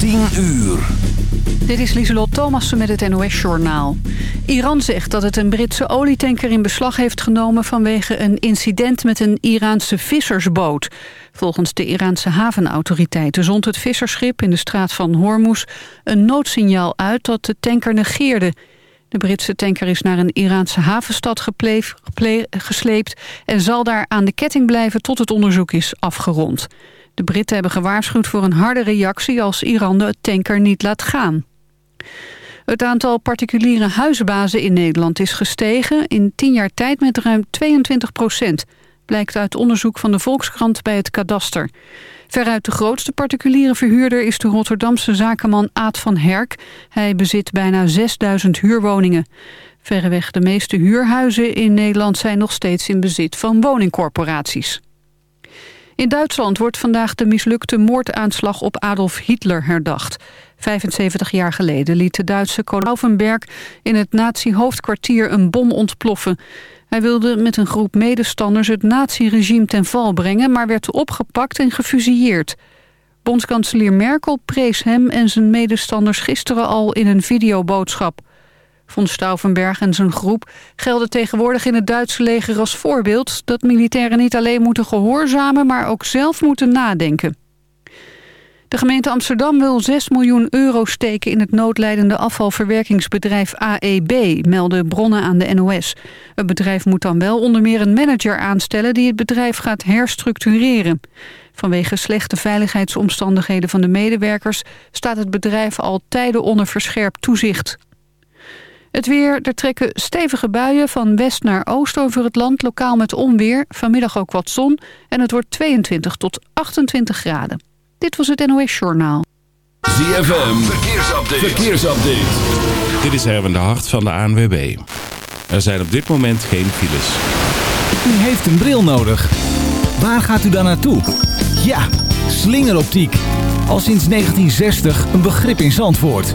10 uur. Dit is Lieselot Thomassen met het NOS-journaal. Iran zegt dat het een Britse olietanker in beslag heeft genomen... vanwege een incident met een Iraanse vissersboot. Volgens de Iraanse havenautoriteiten zond het visserschip in de straat van Hormuz... een noodsignaal uit dat de tanker negeerde. De Britse tanker is naar een Iraanse havenstad gesleept... en zal daar aan de ketting blijven tot het onderzoek is afgerond. De Britten hebben gewaarschuwd voor een harde reactie als Iran de tanker niet laat gaan. Het aantal particuliere huisbazen in Nederland is gestegen in tien jaar tijd met ruim 22 procent. Blijkt uit onderzoek van de Volkskrant bij het kadaster. Veruit de grootste particuliere verhuurder is de Rotterdamse zakenman Aad van Herk. Hij bezit bijna 6000 huurwoningen. Verreweg de meeste huurhuizen in Nederland zijn nog steeds in bezit van woningcorporaties. In Duitsland wordt vandaag de mislukte moordaanslag op Adolf Hitler herdacht. 75 jaar geleden liet de Duitse Kolauvenberg in het nazi-hoofdkwartier een bom ontploffen. Hij wilde met een groep medestanders het nazi-regime ten val brengen... maar werd opgepakt en gefusilleerd. Bondskanselier Merkel prees hem en zijn medestanders gisteren al in een videoboodschap. Von Stauffenberg en zijn groep gelden tegenwoordig in het Duitse leger als voorbeeld... dat militairen niet alleen moeten gehoorzamen, maar ook zelf moeten nadenken. De gemeente Amsterdam wil 6 miljoen euro steken in het noodlijdende afvalverwerkingsbedrijf AEB, melden bronnen aan de NOS. Het bedrijf moet dan wel onder meer een manager aanstellen die het bedrijf gaat herstructureren. Vanwege slechte veiligheidsomstandigheden van de medewerkers staat het bedrijf al tijden onder verscherpt toezicht. Het weer, er trekken stevige buien van west naar oost over het land, lokaal met onweer. Vanmiddag ook wat zon en het wordt 22 tot 28 graden. Dit was het NOS Journaal. ZFM, verkeersupdate. verkeersupdate. Dit is Erwin de Hart van de ANWB. Er zijn op dit moment geen files. U heeft een bril nodig. Waar gaat u dan naartoe? Ja, slingeroptiek. Al sinds 1960 een begrip in Zandvoort.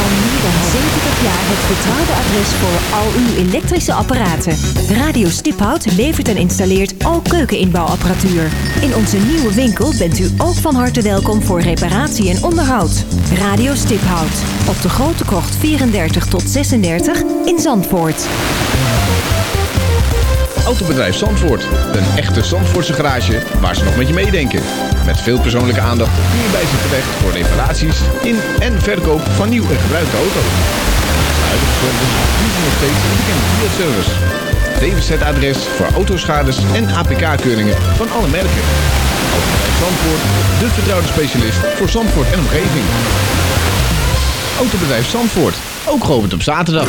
Al meer dan 70 jaar het vertrouwde adres voor al uw elektrische apparaten. Radio Stiphout levert en installeert al keukeninbouwapparatuur. In onze nieuwe winkel bent u ook van harte welkom voor reparatie en onderhoud. Radio Stiphout op de Grote Krocht 34 tot 36 in Zandvoort. Autobedrijf Zandvoort. Een echte Zandvoortse garage waar ze nog met je meedenken. Met veel persoonlijke aandacht kun je bij ze terecht voor reparaties in en verkoop van nieuw en gebruikte auto's. De huidige service is nog steeds een bekende Fiat-service. DWZ-adres voor autoschades en APK-keuringen van alle merken. Autobedrijf Zandvoort, de vertrouwde specialist voor Zandvoort en omgeving. Autobedrijf Zandvoort, ook geopend op zaterdag.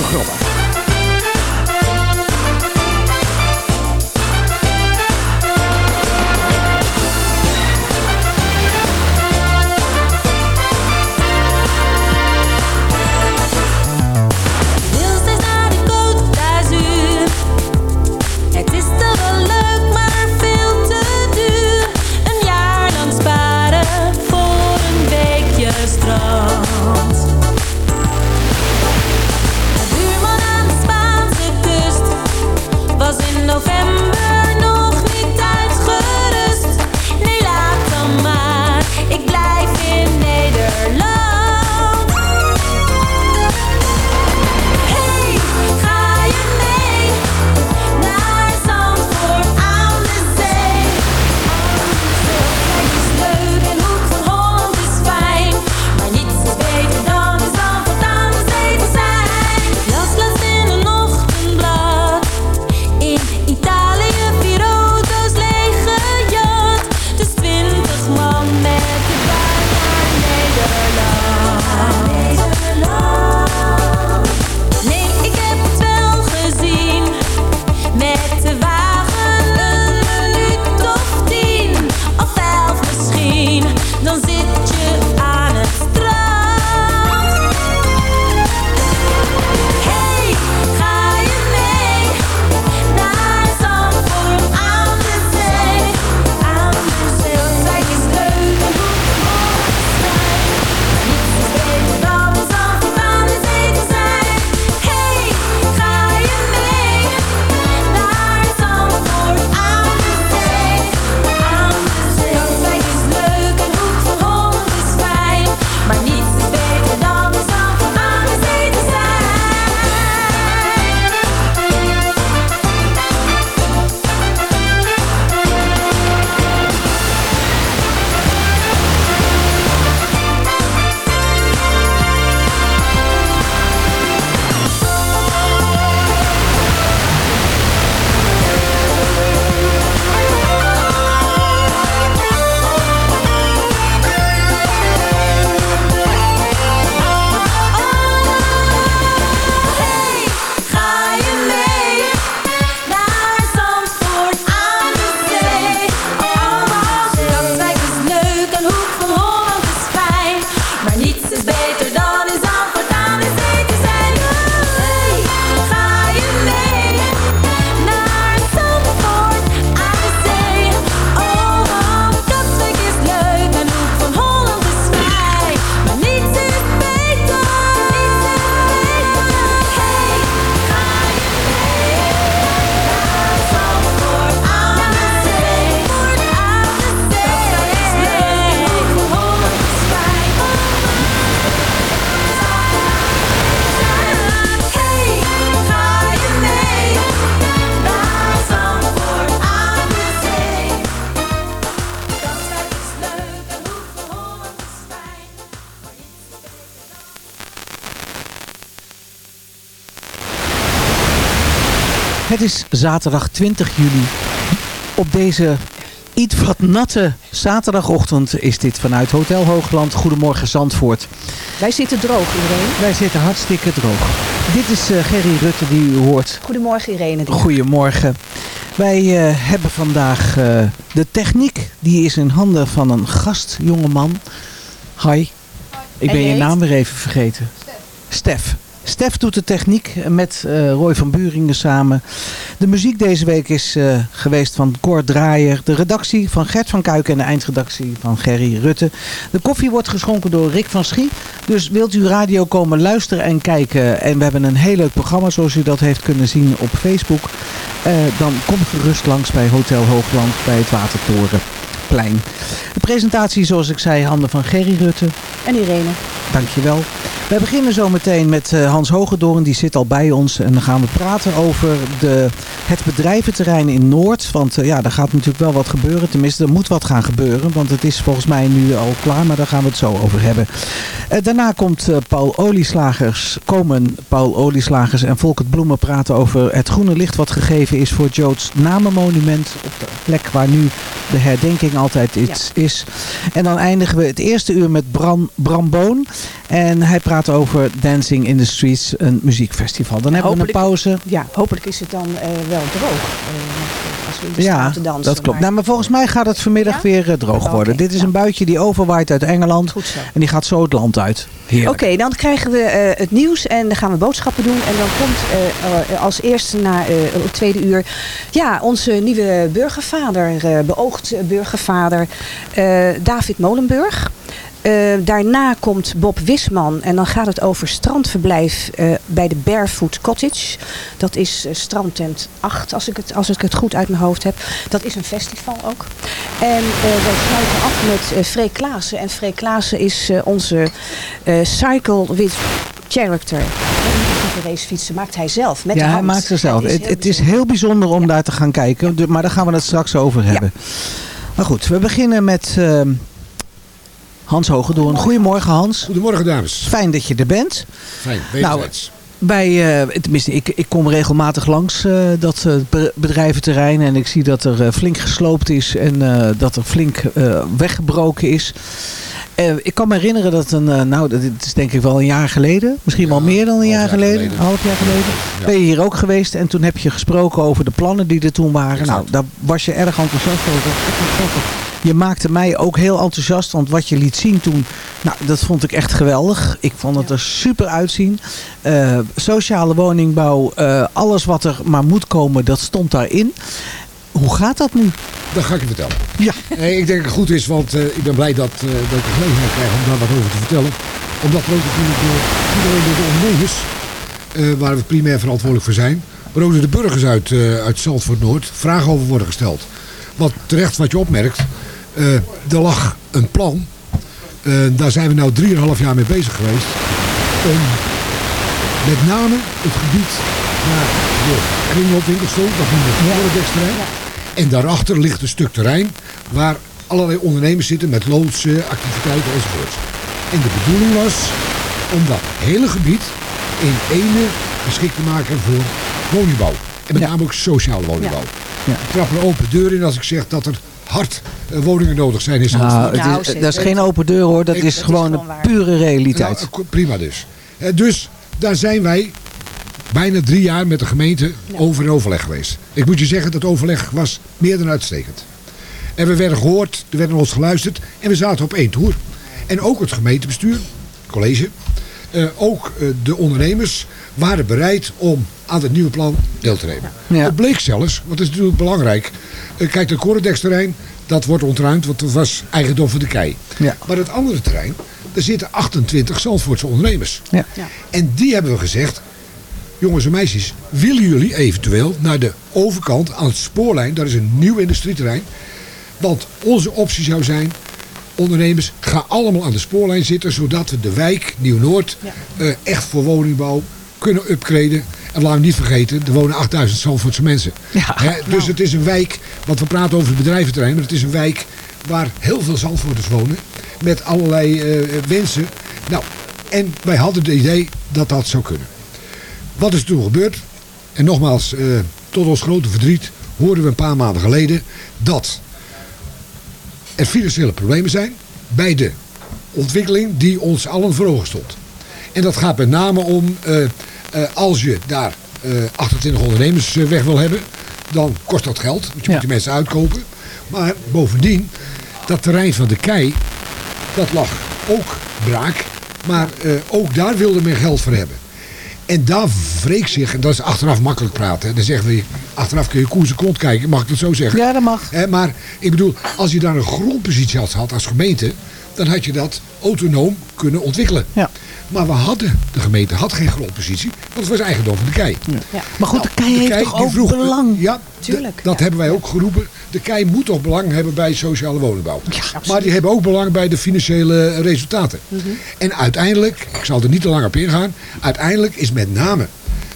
volgende programma. Heel zaterdag 20 juli. Op deze iets wat natte zaterdagochtend is dit vanuit Hotel Hoogland. Goedemorgen Zandvoort. Wij zitten droog, Irene. Wij zitten hartstikke droog. Dit is uh, Gerry Rutte die u hoort. Goedemorgen Irene. Goedemorgen. Wij uh, hebben vandaag uh, de techniek. Die is in handen van een gast, jongeman. Hi. Ik ben je, je naam weer even vergeten. Stef. Stef. Stef doet de techniek met uh, Roy van Buringen samen. De muziek deze week is uh, geweest van Cor Draaier. De redactie van Gert van Kuiken en de eindredactie van Gerry Rutte. De koffie wordt geschonken door Rick van Schie. Dus wilt u radio komen luisteren en kijken. En we hebben een heel leuk programma zoals u dat heeft kunnen zien op Facebook. Uh, dan kom gerust langs bij Hotel Hoogland bij het Watertorenplein. De presentatie zoals ik zei handen van Gerry Rutte. En Irene. Dankjewel. We beginnen zo meteen met uh, Hans Hogedoorn, die zit al bij ons. En dan gaan we praten over de, het bedrijventerrein in Noord. Want uh, ja, daar gaat natuurlijk wel wat gebeuren. Tenminste, er moet wat gaan gebeuren. Want het is volgens mij nu al klaar, maar daar gaan we het zo over hebben. Uh, daarna komt Paul Olieslagers, komen Paul Olieslagers en Volkert Bloemen praten over het groene licht wat gegeven is voor Joods namenmonument. Op de plek waar nu de herdenking altijd iets ja. is. En dan eindigen we het eerste uur met Bram, Bram Boon. En hij praat over Dancing in the Streets, een muziekfestival. Dan hebben we een pauze. Ja, hopelijk is het dan uh, wel droog. Uh, als we in de ja, dansen, dat klopt. Maar... Nou, maar volgens mij gaat het vanmiddag ja? weer uh, droog oh, worden. okay. Dit is ja. een buitje die overwaait uit Engeland. Goed zo. En die gaat zo het land uit. Oké, okay, dan krijgen we het nieuws en dan gaan we boodschappen doen. En dan komt als eerste na het tweede uur ja, onze nieuwe burgervader, beoogd burgervader David Molenburg. Uh, daarna komt Bob Wisman en dan gaat het over strandverblijf uh, bij de Barefoot Cottage. Dat is uh, strandtent 8 als ik, het, als ik het goed uit mijn hoofd heb. Dat is een festival ook. En wij sluiten af met Freek Klaassen. En Freek Klaassen is onze Cycle with Character. racefietsen maakt hij zelf met ja, de hand. hij maakt ze zelf. Het is, het, het is heel bijzonder om ja. daar te gaan kijken. Maar daar gaan we het straks over hebben. Ja. Maar goed, we beginnen met... Hans Hogedoorn. Goedemorgen Hans. Goedemorgen dames. Fijn dat je er bent. Fijn, wederzijds. Nou, bij, uh, tenminste, ik, ik kom regelmatig langs uh, dat uh, bedrijventerrein en ik zie dat er flink gesloopt is en dat er flink weggebroken is. ik kan me herinneren dat een, nou dat is denk ik wel een jaar geleden, misschien ja, wel meer dan een jaar, jaar geleden, geleden, een half jaar geleden, ja. ben je hier ook geweest en toen heb je gesproken over de plannen die er toen waren. Exact. Nou, daar was je erg enthousiast over. Je maakte mij ook heel enthousiast, want wat je liet zien toen, nou, dat vond ik echt geweldig. Ik vond het er super uitzien. Uh, sociale woningbouw, uh, alles wat er maar moet komen, dat stond daarin. Hoe gaat dat nu? Dat ga ik je vertellen. Ja. Nee, ik denk dat het goed is, want uh, ik ben blij dat, dat ik de gelegenheid krijg om daar wat over te vertellen. Omdat er ook natuurlijk iedereen door de ondernemers, waar we primair verantwoordelijk voor zijn, maar ook door de burgers uit, uit Zandvoort Noord, vragen over worden gesteld. Want terecht wat je opmerkt, er lag een plan. Uh, daar zijn we nu 3,5 jaar mee bezig geweest. Om met name het gebied naar de kringloopwinkelstoel, dat noemen we. Ja. En daarachter ligt een stuk terrein waar allerlei ondernemers zitten met loodsen, activiteiten enzovoort. En de bedoeling was om dat hele gebied in ene geschikt te maken voor woningbouw. En met name ook sociale woningbouw. Ja. Ik trap een open deur in als ik zeg dat er hard uh, woningen nodig zijn in Zandvoort. Nou, het is, dat is geen open deur hoor, dat, ik, is, dat gewoon is gewoon een pure realiteit. Nou, prima dus. Uh, dus daar zijn wij bijna drie jaar met de gemeente ja. over in overleg geweest. Ik moet je zeggen, dat overleg was meer dan uitstekend. En we werden gehoord, er werd naar ons geluisterd en we zaten op één toer. En ook het gemeentebestuur, college, uh, ook de ondernemers waren bereid om aan het nieuwe plan deel te nemen. Ja. Het bleek zelfs, want het is natuurlijk belangrijk. Kijk, het Corendeksterrein, dat wordt ontruimd, want dat was eigendom van de kei. Ja. Maar het andere terrein, daar zitten 28 Zandvoortse ondernemers. Ja. Ja. En die hebben we gezegd, jongens en meisjes, willen jullie eventueel naar de overkant aan het spoorlijn, dat is een nieuw industrieterrein. Want onze optie zou zijn, ondernemers, ga allemaal aan de spoorlijn zitten, zodat we de wijk Nieuw-Noord Ja. uh, echt voor woningbouw kunnen upgraden. En laten we niet vergeten, er wonen 8000 Zandvoortse mensen. Ja, dus nou. het is een wijk, want we praten over het bedrijventerrein, maar het is een wijk waar heel veel Zandvoorters wonen. Met allerlei eh, wensen. Nou, en wij hadden het idee dat dat zou kunnen. Wat is er toen gebeurd? En nogmaals, eh, tot ons grote verdriet hoorden we een paar maanden geleden dat er financiële problemen zijn bij de ontwikkeling die ons allen voor ogen stond. En dat gaat met name om eh, eh, als je daar eh 28 ondernemers eh, weg wil hebben, dan kost dat geld. Want je moet die mensen uitkopen. Maar bovendien, dat terrein van de kei, dat lag ook braak. Maar eh, ook daar wilde men geld voor hebben. En daar wreek zich, en dat is achteraf makkelijk praten. hè. Dan zeggen we, achteraf kun je koers en kont kijken, mag ik dat zo zeggen? Ja, dat mag. Maar ik bedoel, als je daar een grondpositie had gehad als gemeente, dan had je dat autonoom kunnen ontwikkelen. Ja. Maar we hadden, de gemeente had geen grondpositie, want het was eigendom van de kei. Ja. Maar goed, de kei heeft toch die ook vroeg- belang? Ja, Tuurlijk, dat hebben wij ook geroepen. De kei moet toch belang hebben bij sociale woningbouw. absoluut. maar die hebben ook belang bij de financiële resultaten. Mhm. En uiteindelijk, ik zal er niet te lang op ingaan, uiteindelijk is met name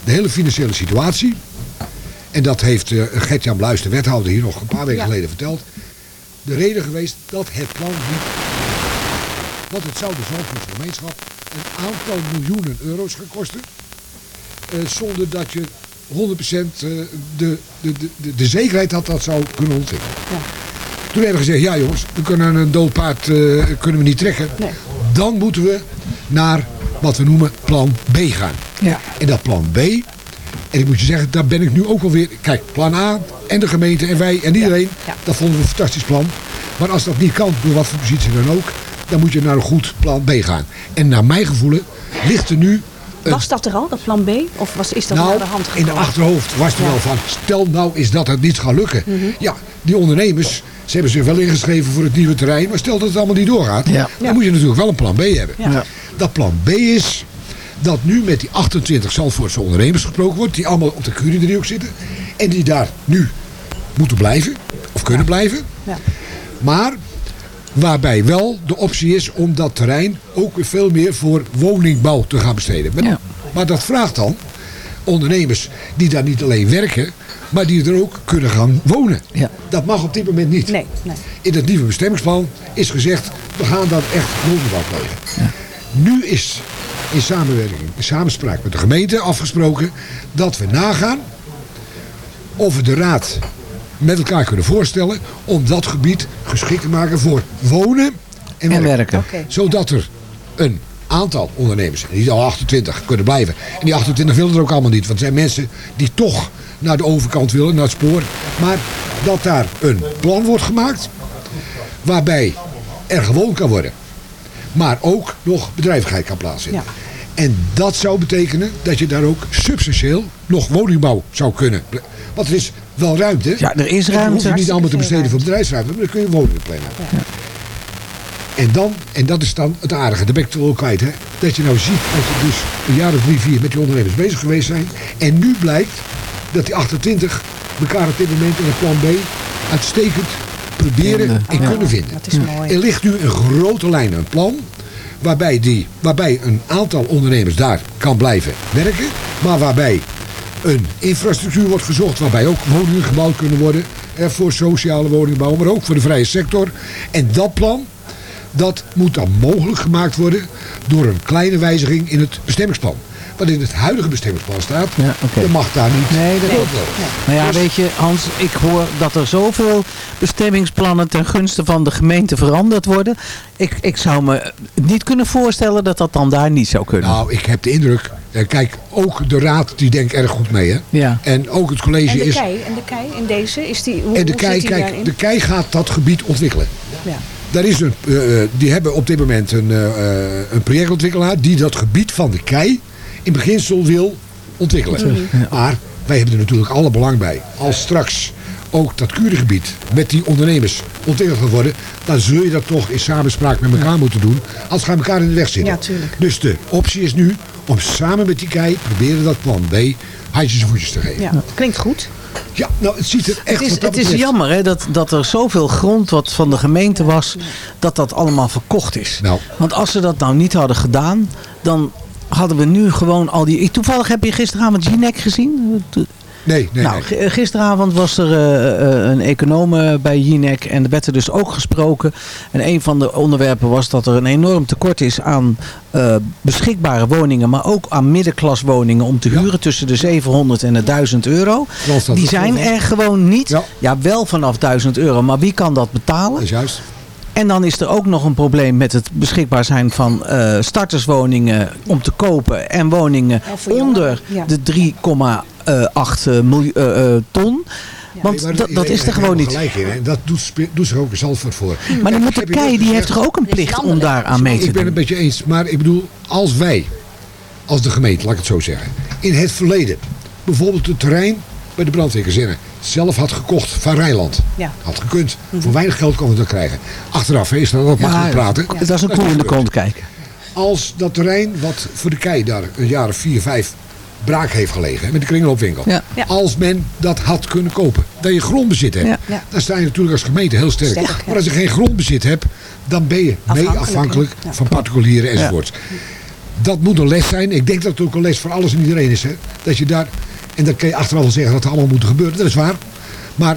de hele financiële situatie, en dat heeft eh, Gert-Jan Bluis, de wethouder, hier nog een paar weken Ja. geleden verteld, de reden geweest dat het plan niet. Want het zou de Zandvoortse gemeenschap een aantal miljoenen euro's gaan kosten. eh, zonder dat je 100% eh, de, de, de, de, de zekerheid had dat zou kunnen ontwikkelen. Toen hebben we gezegd, ja jongens, we kunnen een dood paard eh, kunnen we niet trekken. Dan moeten we naar wat we noemen plan B gaan. Ja. En dat plan B, en ik moet je zeggen, daar ben ik nu ook alweer... Kijk, plan A en de gemeente en wij en iedereen, dat vonden we een fantastisch plan. Maar als dat niet kan, door wat voor positie dan ook, dan moet je naar een goed plan B gaan. En naar mijn gevoel ligt er nu... een- Was dat er al, dat plan B? Of was, is dat nou, naar de hand in gekomen? de achterhoofd was er wel van, stel nou is dat het niet gaat lukken. Mhm. Ja, die ondernemers, ze hebben zich wel ingeschreven voor het nieuwe terrein, maar stel dat het allemaal niet doorgaat, Ja. dan moet je natuurlijk wel een plan B hebben. Ja. Ja. Dat plan B is dat nu met die 28 Zandvoortse ondernemers gesproken wordt, die allemaal op de Curie-driehoek zitten en die daar nu moeten blijven, of kunnen blijven. Ja. Maar waarbij wel de optie is om dat terrein ook veel meer voor woningbouw te gaan besteden. Maar, maar dat vraagt dan ondernemers die daar niet alleen werken, maar die er ook kunnen gaan wonen. Ja. Dat mag op dit moment niet. Nee, nee. In het nieuwe bestemmingsplan is gezegd, we gaan dan echt woningbouw plegen. Nu is in samenwerking, in samenspraak met de gemeente afgesproken dat we nagaan of we de raad met elkaar kunnen voorstellen om dat gebied geschikt te maken voor wonen en En werken. Zodat er een aantal ondernemers, niet al 28, kunnen blijven. En die 28 willen er ook allemaal niet, want het zijn mensen die toch naar de overkant willen, naar het spoor. Maar dat daar een plan wordt gemaakt waarbij er gewoond kan worden. Maar ook nog bedrijvigheid kan plaatsvinden. Ja. En dat zou betekenen dat je daar ook substantieel nog woningbouw zou kunnen. Want er is wel ruimte. Ja, er is En dan hoef ruimte. je niet allemaal te besteden voor bedrijfsruimte, maar dan kun je woningen plannen. En dan, en dat is dan het aardige, daar ben ik het wel kwijt, hè, dat je nou ziet dat je dus een jaar of drie, vier met die ondernemers bezig geweest zijn. En nu blijkt dat die 28 elkaar op dit moment in het plan B uitstekend proberen Vinden. en Ja. kunnen vinden. Dat is mooi. Er ligt nu een grote lijn een plan waarbij, die, waarbij een aantal ondernemers daar kan blijven werken. Maar waarbij een infrastructuur wordt gezocht waarbij ook woningen gebouwd kunnen worden. Voor sociale woningbouw, maar ook voor de vrije sector. En dat plan, dat moet dan mogelijk gemaakt worden door een kleine wijziging in het bestemmingsplan. Wat in het huidige bestemmingsplan staat, Ja, dat mag daar niet. Nee, dat klopt. Nou ja, weet je, Hans, ik hoor dat er zoveel bestemmingsplannen ten gunste van de gemeente veranderd worden. Ik, ik zou me niet kunnen voorstellen dat dat dan daar niet zou kunnen. Nou, ik heb de indruk, kijk, ook de raad die denkt erg goed mee. Hè? Ja. En ook het college En de is... kei, en de kei in deze, is die, hoe, En de hoe kei, zit die kijk, daarin? de kei gaat dat gebied ontwikkelen. Ja. Daar is een, eh, eh, die hebben op dit moment een, eh, eh, een projectontwikkelaar die dat gebied van de kei in beginsel wil ontwikkelen. Maar wij hebben er natuurlijk alle belang bij. Als straks ook dat kurengebied met die ondernemers ontwikkeld gaat worden, dan zul je dat toch in samenspraak met elkaar moeten doen. Als gaan elkaar in de weg zitten. Ja, tuurlijk. Dus de optie is nu om samen met die kei proberen dat plan B handjes en voetjes te geven. Ja, klinkt goed. Ja, nou het ziet er echt Het is, het is jammer hè, dat, dat er zoveel grond wat van de gemeente was, dat dat allemaal verkocht is. Nou. Want als ze dat nou niet hadden gedaan, dan hadden we nu gewoon al die... Toevallig heb je gisteravond Jinek gezien? Nee, nee, nou, nee. eh, gisteravond was er eh, eh, een econoom bij Jinek en er werd er dus ook gesproken. En een van de onderwerpen was dat er een enorm tekort is aan beschikbare woningen, maar ook aan middenklaswoningen om te huren tussen de 700 en de 1000 euro. Die zijn er gewoon niet. Ja. wel vanaf 1000 euro, maar wie kan dat betalen? Dat is juist. En dan is er ook nog een probleem met het beschikbaar zijn van eh, starterswoningen om te kopen en woningen onder ja. de 3,8 miljoen eh, eh, ton. Want Nee, maar dat, dat is er gewoon niet. Gelijk in, hè. Dat doet, doet zich ook in Zandvoort voor. Maar dan moet de KEI, die heeft toch ook een plicht om daar aan mee te Ik ben doen? het met je eens, maar ik bedoel, als wij, als de gemeente, laat ik het zo zeggen, in het verleden bijvoorbeeld het terrein bij de brandweerkazerne zelf had gekocht van Rijnland. Ja. Had gekund. Voor weinig geld kon het dat krijgen. Achteraf is dat wat Ja, makkelijk praten. het was een Dat koe is in de kont kijken. Als dat terrein wat voor de kei daar een jaar of vier, vijf braak heeft gelegen, met de kringloopwinkel. Ja. Ja. Als men dat had kunnen kopen, dat je grondbezit hebt, Ja. Ja. dan sta je natuurlijk als gemeente heel sterk. Sterk, ja. Maar als je geen grondbezit hebt, dan ben je mee Afhankelijk, afhankelijk ja. van particulieren enzovoorts. Dat moet een les zijn. Ik denk dat het ook een les voor alles en iedereen is. Hè? Dat je daar, en dan kun je achteraf wel zeggen dat het allemaal moet gebeuren. Dat is waar. Maar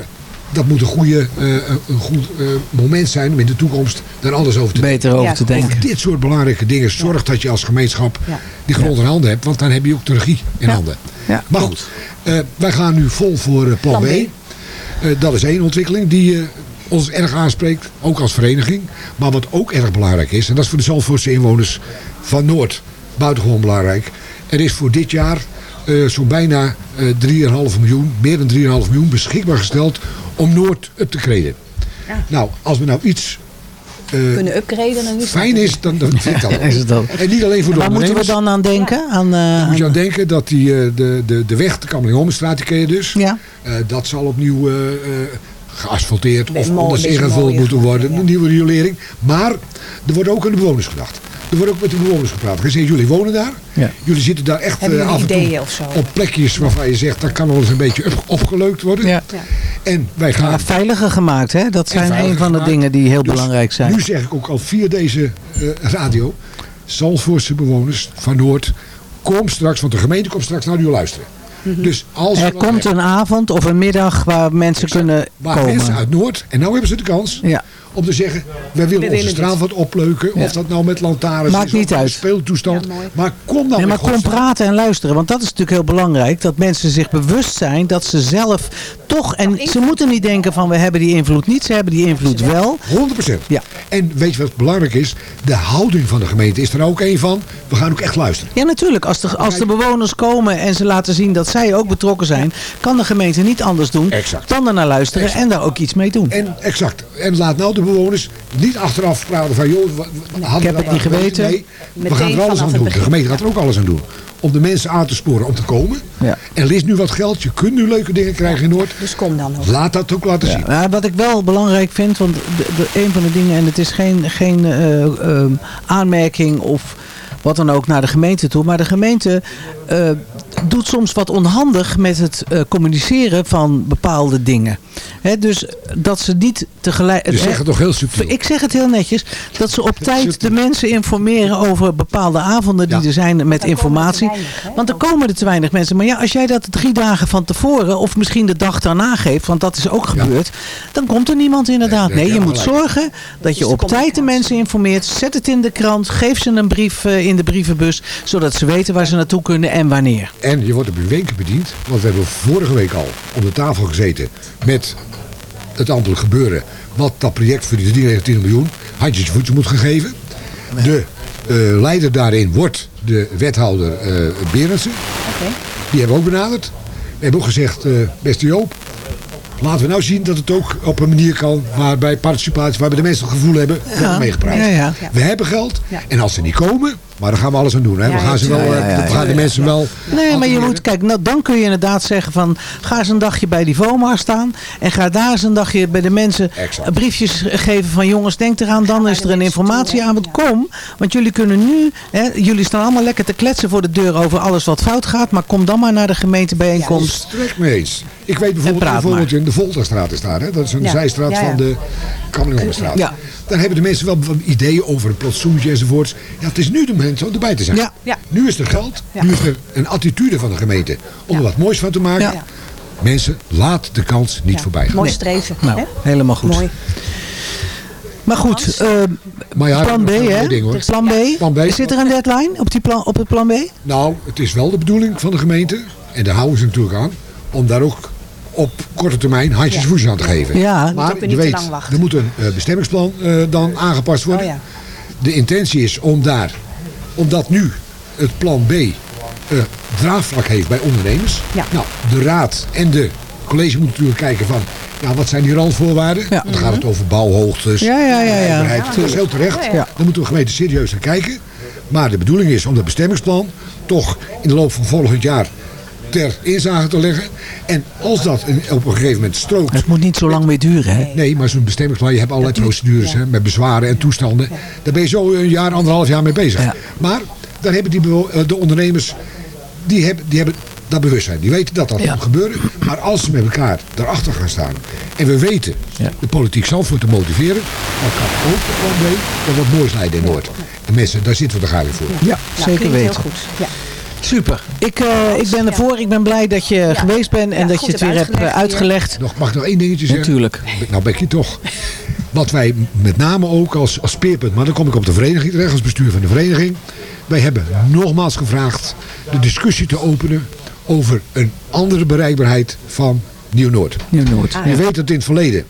dat moet een, goede, eh, een goed eh, moment zijn om in de toekomst daar anders over te Beter over Ja, te denken. over dit soort belangrijke dingen. Zorg dat je als gemeenschap Ja. die grond in handen hebt. Want dan heb je ook de regie in handen. Ja, maar goed, eh, wij gaan nu vol voor plan, B. Eh, dat is één ontwikkeling die ons erg aanspreekt. Ook als vereniging. Maar wat ook erg belangrijk is. En dat is voor de Zandvoortse inwoners van Noord. Buitengewoon belangrijk. Er is voor dit jaar eh, zo'n bijna eh 3,5 miljoen. Meer dan 3,5 miljoen beschikbaar gesteld om Noord up te graden. Nou, als we nou iets eh, Kunnen upgraden, dan is fijn is, dan, dan vind ik dat. Is het dat. En niet alleen voor de Waar moeten we dan aan denken? Aan, eh, Dan moet je aan- denken dat die, eh, de, de, de weg, de Kamerlinghomenstraat, die ken je dus. Ja. Eh, dat zal opnieuw geasfalteerd of anders ingevuld moeten worden. ja. Een nieuwe riolering. Maar er wordt ook aan de bewoners gedacht. Er wordt ook met de bewoners gepraat. Gezegd, jullie wonen daar. Ja. Jullie zitten daar echt eh, af en toe op plekjes waarvan je zegt, dat kan wel eens een beetje op, opgeleukt worden. Ja. Ja. En wij gaan... Ja, veiliger gemaakt, hè? Dat zijn een van de dingen die heel Dus belangrijk zijn. Nu zeg ik ook al via deze eh, radio. Zandvoortse bewoners van Noord. Kom straks, want de gemeente komt straks naar u luisteren. Dus als Er komt hebben, een avond of een middag waar mensen kunnen waar mensen komen. uit Noord, en nou hebben ze de kans Ja. Om te zeggen, wij willen onze wat opleuken. Ja. Of dat nou met lantaarns Maakt is niet uit. speeltoestand. Maar kom nou Nee, in maar kom praten en luisteren. Want dat is natuurlijk heel belangrijk. Dat mensen zich bewust zijn dat ze zelf toch... En ze moeten niet denken van we hebben die invloed niet. Ze hebben die invloed wel. 100%. Ja. En weet je wat belangrijk is? De houding van de gemeente is er ook een van. We gaan ook echt luisteren. Ja, natuurlijk. Als de, als de bewoners komen en ze laten zien dat zij ook betrokken zijn... kan de gemeente niet anders doen Exact. dan er naar luisteren Exact. en daar ook iets mee doen. En exact. En laat nou de bewoners niet achteraf praten van joh, wa- wa- hadden we heb dat het niet maar geweten. Nee, we gaan er alles aan het doen. De gemeente gaat er ook alles aan doen. Om de mensen aan te sporen om te komen. Ja. En er is nu wat geld. Je kunt nu leuke dingen krijgen in Noord. Dus kom dan nog. Laat dat ook laten zien. Ja, wat ik wel belangrijk vind, want de, de, een van de dingen, en het is geen, geen eh, ehm, aanmerking of wat dan ook naar de gemeente toe, maar de gemeente eh, doet soms wat onhandig met het eh, communiceren van bepaalde dingen. Hè, dus dat ze niet tegelijk... Je zegt het toch heel subtiel. Ik zeg het heel netjes, dat ze op tijd de mensen informeren over bepaalde avonden die Ja. er zijn met Dan informatie. weinig? Want er komen er te weinig mensen. Maar ja, als jij dat drie dagen van tevoren of misschien de dag daarna geeft, want dat is ook gebeurd, dan komt er niemand inderdaad. Nee, Nee, je moet zorgen dat je de op tijd de mensen informeert. Zet het in de krant, geef ze een brief eh, in de brievenbus, zodat ze weten waar ze naartoe kunnen en wanneer. En je wordt op je wenken bediend. Want we hebben vorige week al om de tafel gezeten met het aantal gebeuren. Wat dat project voor die 319 miljoen handjes voetje moet gegeven. De eh, leider daarin wordt de wethouder eh Berendsen. Die hebben we ook benaderd. We hebben ook gezegd, eh, beste Joop, laten we nou zien dat het ook op een manier kan waarbij participatie, waarbij de mensen het gevoel hebben, we hebben meegepraat. ja, ja. We hebben geld en als ze niet komen, maar dan gaan we alles aan doen. Hè. we gaan, ze wel, ja, eh, ja, ja, we gaan de ja. mensen wel... Nee, maar je moet, kijk, nou, dan kun je inderdaad zeggen van, ga eens een dagje bij die VOMA staan en ga daar eens een dagje bij de mensen Exact. briefjes geven van jongens, denk eraan, dan is er een informatieavond, kom, want jullie kunnen nu, hè, jullie staan allemaal lekker te kletsen voor de deur over alles wat fout gaat, maar kom dan maar naar de gemeentebijeenkomst. Volstrekt mee eens. Ik weet bijvoorbeeld, bijvoorbeeld in de Volterstraat is daar. Hè? Dat is een Ja. zijstraat Ja, ja. van de Kamerjongenstraat. Ja. Daar hebben de mensen wel wat ideeën over een plantsoentje enzovoorts. Ja, het is nu de moment om erbij te zijn. Ja. Ja. Nu is er geld. Ja. Nu is er een attitude van de gemeente om er wat moois van te maken. Ja. Mensen, laat de kans niet voorbij gaan. Mooi streven. Nou, hè? helemaal goed. Mooi. Maar goed, eh, Maar ja, plan B, hè? mooi ding, hoor. Plan B. Plan B. Zit er een deadline op, die plan, op het plan B? Nou, het is wel de bedoeling van de gemeente, en daar houden ze natuurlijk aan, om daar ook op korte termijn handjes en voetjes aan te geven. Ja. Maar je niet te weet, lang wachten. er moet een eh, bestemmingsplan eh, dan aangepast worden. Oh ja. De intentie is om daar, omdat nu het plan B eh, draagvlak heeft bij ondernemers. Ja. Nou, de raad en de college moeten natuurlijk kijken van, ja, wat zijn die randvoorwaarden? Ja. Dan gaat het over bouwhoogtes, Ja, ja, ja, ja. Ja, dat is heel terecht. Ja, ja. Daar moeten we gemeente serieus naar kijken. Maar de bedoeling is om dat bestemmingsplan toch in de loop van volgend jaar ter inzage te leggen. En als dat in- op een gegeven moment strookt... Het moet niet zo lang meer duren, hè? Nee, maar zo'n bestemmingsplan, je hebt allerlei procedures hè, met bezwaren en toestanden. Daar ben je zo een jaar, anderhalf jaar mee bezig. Ja. Maar daar hebben die, eh, de ondernemers, die hebben, die hebben dat bewustzijn. Die weten dat dat Ja. moet gebeuren. Maar als ze met elkaar daarachter gaan staan en we weten Ja. de politiek Zandvoort te motiveren, dan kan ook de plan B tot wat moois leiden in Noord. En mensen, daar zitten we er graag voor. Ja, Nou, zeker weten. heel goed. Ja. Super. Ik, eh, ik ben ervoor. Ik ben blij dat je geweest bent en Ja, dat je het weer hebt hebt eh, uitgelegd. Nog, mag ik nog één dingetje zeggen? Natuurlijk. Nou ben ik hier toch. Wat wij met name ook als, als speerpunt, maar dan kom ik op de vereniging terecht, als bestuur van de vereniging. Wij hebben nogmaals gevraagd de discussie te openen over een andere bereikbaarheid van Nieuw-Noord. Nieuw-Noord. Je weet dat in het verleden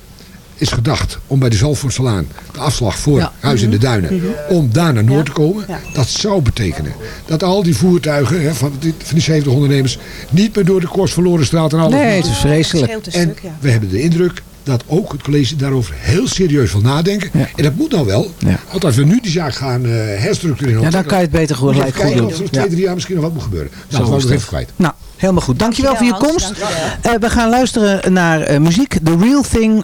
is gedacht om bij de Zalvoortselaan de afslag voor Ja. Huis in de Duinen, om daar naar Noord te komen. Ja. Dat zou betekenen dat al die voertuigen hè, van, die, van die 70 ondernemers niet meer door de Kors verloren straat en alles. Nee, het is vreselijk. En stuk, ja. we hebben de indruk dat ook het college daarover heel serieus wil nadenken. Ja. En dat moet nou wel. Ja. Want als we nu die zaak gaan eh herstructureren... Ja, dan kan je het beter je gelijk goed doen. of er Ja. twee, drie jaar misschien nog wat moet gebeuren. Nou, dat was dat. even kwijt. Nou, helemaal goed. Dankjewel, Dankjewel, voor je Hans. komst. Eh, we gaan luisteren naar eh, muziek. The Real Thing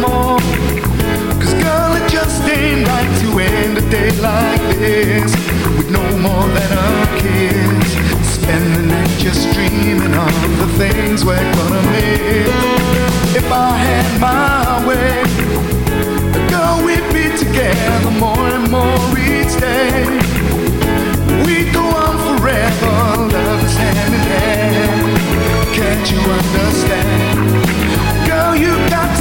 more. Cause girl, it just ain't right to end a day like this with no more than a kiss. Spend the night just dreaming of the things we're gonna miss. If I had my way, girl, we'd be together more and more each day. We'd go on forever, love is hand in hand. Can't you understand? Girl, you got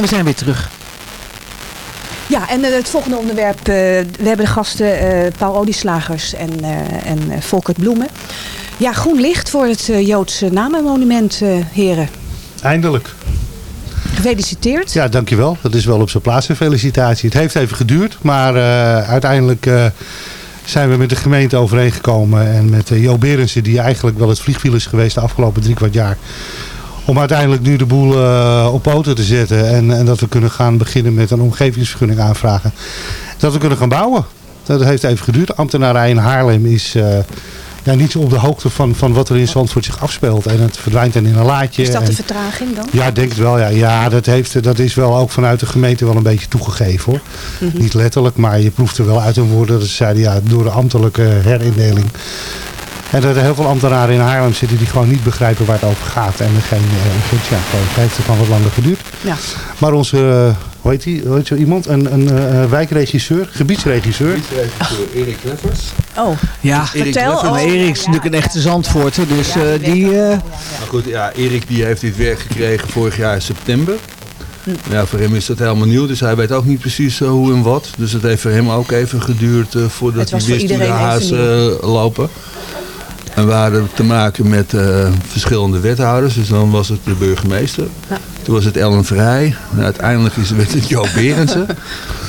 En we zijn weer terug. Ja, en eh, het volgende onderwerp. eh, we hebben de gasten eh, Paul Olieslagers en, eh en Volkert Bloemen. Ja, groen licht voor het Joodse namenmonument, eh, heren. Eindelijk. Gefeliciteerd. Ja, dankjewel. Dat is wel op zijn plaats een felicitatie. Het heeft even geduurd, maar eh, uiteindelijk eh, zijn we met de gemeente overeengekomen. En met uh, Jo Berensen, die eigenlijk wel het vliegwiel is geweest de afgelopen drie kwart jaar. Om uiteindelijk nu de boel uh, op poten te zetten. En, en dat we kunnen gaan beginnen met een omgevingsvergunning aanvragen. Dat we kunnen gaan bouwen. Dat heeft even geduurd. Ambtenarij in Haarlem is... Uh, ja, niet zo op de hoogte van, van wat er in Zandvoort zich afspeelt. En het verdwijnt dan in een laadje. Is dat en, de vertraging dan? Ja, ik denk het wel. Ja, ja dat, heeft, dat is wel ook vanuit de gemeente wel een beetje toegegeven hoor. Mm -hmm. Niet letterlijk, maar je proeft er wel uit hun woorden dat ze zeiden ja, door de ambtelijke herindeling. En dat er heel veel ambtenaren in Haarlem zitten die gewoon niet begrijpen waar het over gaat. En geen, uh, ja, het heeft er gewoon wat langer geduurd. Ja. Maar onze, uh, hoe heet die, hoe heet zo iemand? Een, een uh, wijkregisseur, gebiedsregisseur. Gebiedsregisseur Erik Leffers. Oh, ja, vertel. Oh, maar Erik is natuurlijk een echte Zandvoorter, dus ja, die... die maar goed, ja, Erik die heeft dit werk gekregen vorig jaar in september. Ja, voor hem is dat helemaal nieuw, dus hij weet ook niet precies uh, hoe en wat. Dus het heeft voor hem ook even geduurd uh, voordat hij wist hoe de hazen uh, lopen. En we hadden te maken met uh, verschillende wethouders. Dus dan was het de burgemeester. Ja. Toen was het Ellen Vrij. En uiteindelijk is het, het Joop Berendsen.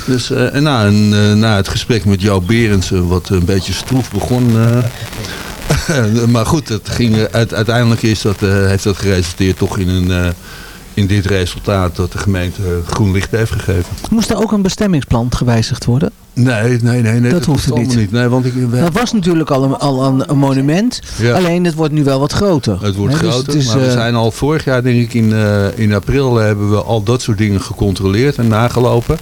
dus uh, en na, een, uh, na het gesprek met Joop Berendsen, wat een beetje stroef begon. maar goed, het ging, uit, uiteindelijk is dat, heeft dat geresulteerd toch in een in dit resultaat dat de gemeente groen licht heeft gegeven. Moest er ook een bestemmingsplan gewijzigd worden? Nee, nee, nee. nee dat, hoeft niet. niet. Nee, want ik, we... Dat was natuurlijk al een, al een, een monument. Ja. Alleen het wordt nu wel wat groter. Het wordt He, groter. Dus maar we uh... zijn al vorig jaar, denk ik, in, uh, in april hebben we al dat soort dingen gecontroleerd en nagelopen.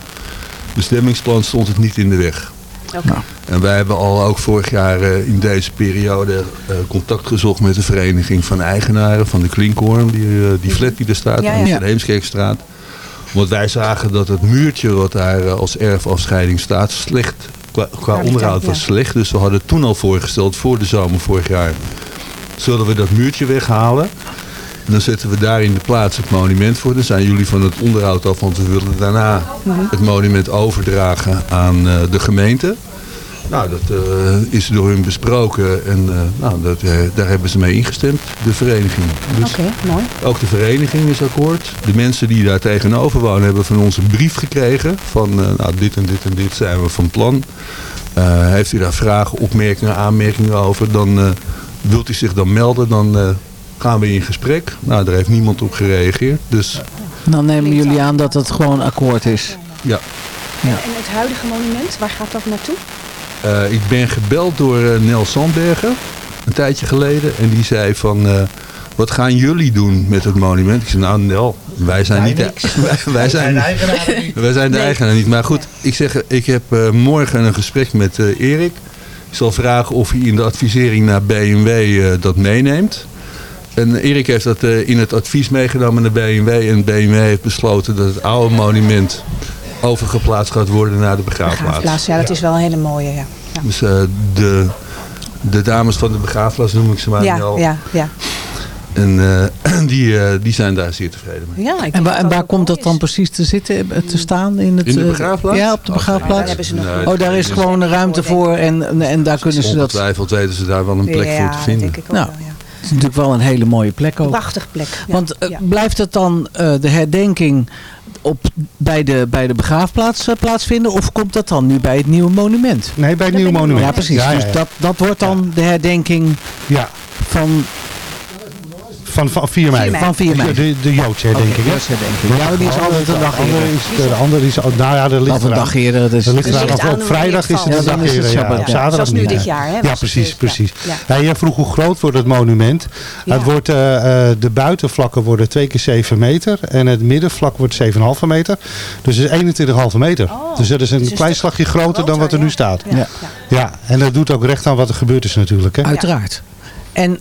Bestemmingsplan stond het niet in de weg. Okay. Nou. En wij hebben al ook vorig jaar uh, in deze periode uh, contact gezocht met de vereniging van eigenaren van de Klinkhorn. Die, uh, die flat die er staat, ja, aan ja. de Heemskerkstraat. Want wij zagen dat het muurtje wat daar als erfafscheiding staat slecht, qua, qua onderhoud was slecht. Dus we hadden toen al voorgesteld voor de zomer vorig jaar. Zullen we dat muurtje weghalen? En dan zetten we daar in de plaats het monument voor. Dan zijn jullie van het onderhoud af, want we willen daarna Mhm. het monument overdragen aan uh, de gemeente. Nou, dat uh, is door hun besproken en uh, nou, dat, uh, daar hebben ze mee ingestemd, de vereniging. Dus Oké, okay, mooi. Ook de vereniging is akkoord. De mensen die daar tegenover wonen hebben van ons een brief gekregen van nou, dit en dit en dit zijn we van plan. heeft u daar vragen, opmerkingen, aanmerkingen over, dan wilt u zich dan melden, dan gaan we in gesprek. Nou, daar heeft niemand op gereageerd. Dus... Dan nemen jullie aan dat het gewoon akkoord is. Ja. ja. En het huidige monument, waar gaat dat naartoe? Uh, ik ben gebeld door uh, Nel Sandbergen een tijdje geleden. En die zei van, uh, wat gaan jullie doen met het monument? Ik zei, nou Nel, wij zijn niet de, wij, wij zijn, wij zijn de nee. eigenaar niet. Maar goed, ik zeg, ik heb morgen een gesprek met Erik. Ik zal vragen of hij in de advisering naar BMW dat meeneemt. En Erik heeft dat in het advies meegenomen naar BMW. En BMW heeft besloten dat het oude monument overgeplaatst gaat worden naar de begraafplaats. begraafplaats ja, dat is wel een hele mooie, ja. ja. Dus uh, de, de dames van de begraafplaats noem ik ze maar ja, al. Ja, ja. En uh, die, uh, die zijn daar zeer tevreden mee. Ja, en waar, en waar komt dat dan precies te zitten, te staan? In, het, in de begraafplaats? Ja, op de begraafplaats. Oh, daar nee, oh, daar is gewoon een ruimte voor en, en daar kunnen ze dat... Ongetwijfeld weten ze daar wel een plek ja, voor te vinden. Denk ik ook nou, wel, ja. Het is natuurlijk wel een hele mooie plek ook. Prachtig plek. Ja. Want uh, ja. blijft het dan uh, de herdenking op, bij, de, bij de begraafplaats uh, plaatsvinden? Of komt dat dan nu bij het nieuwe monument? Nee, bij het nieuwe monument. Ja, precies. Ja, ja, dus dat, dat wordt dan de herdenking ja. van... Van, van 4 mei. Van 4 mei. De, de Joodse herdenking. Okay, herdenking. Ja, die is altijd een dag eerder. De andere is, nou ja, er ligt een dag eerder. Dus er ligt eraan of op vrijdag is het een dag eerder. Ja, op zaterdag Zoals nu dit jaar. Hè, ja, precies. precies. Ja. Jij vroeg hoe groot wordt het monument. Het wordt, uh, de buitenvlakken worden 2 keer 7 meter. En het middenvlak wordt 7,5 meter. Dus het is 21,5 meter. Oh, dus dat is een dus klein slagje groter, groter dan wat er nu staat. Ja. Ja. en dat doet ook recht aan wat er gebeurd is natuurlijk. Hè? Uiteraard. En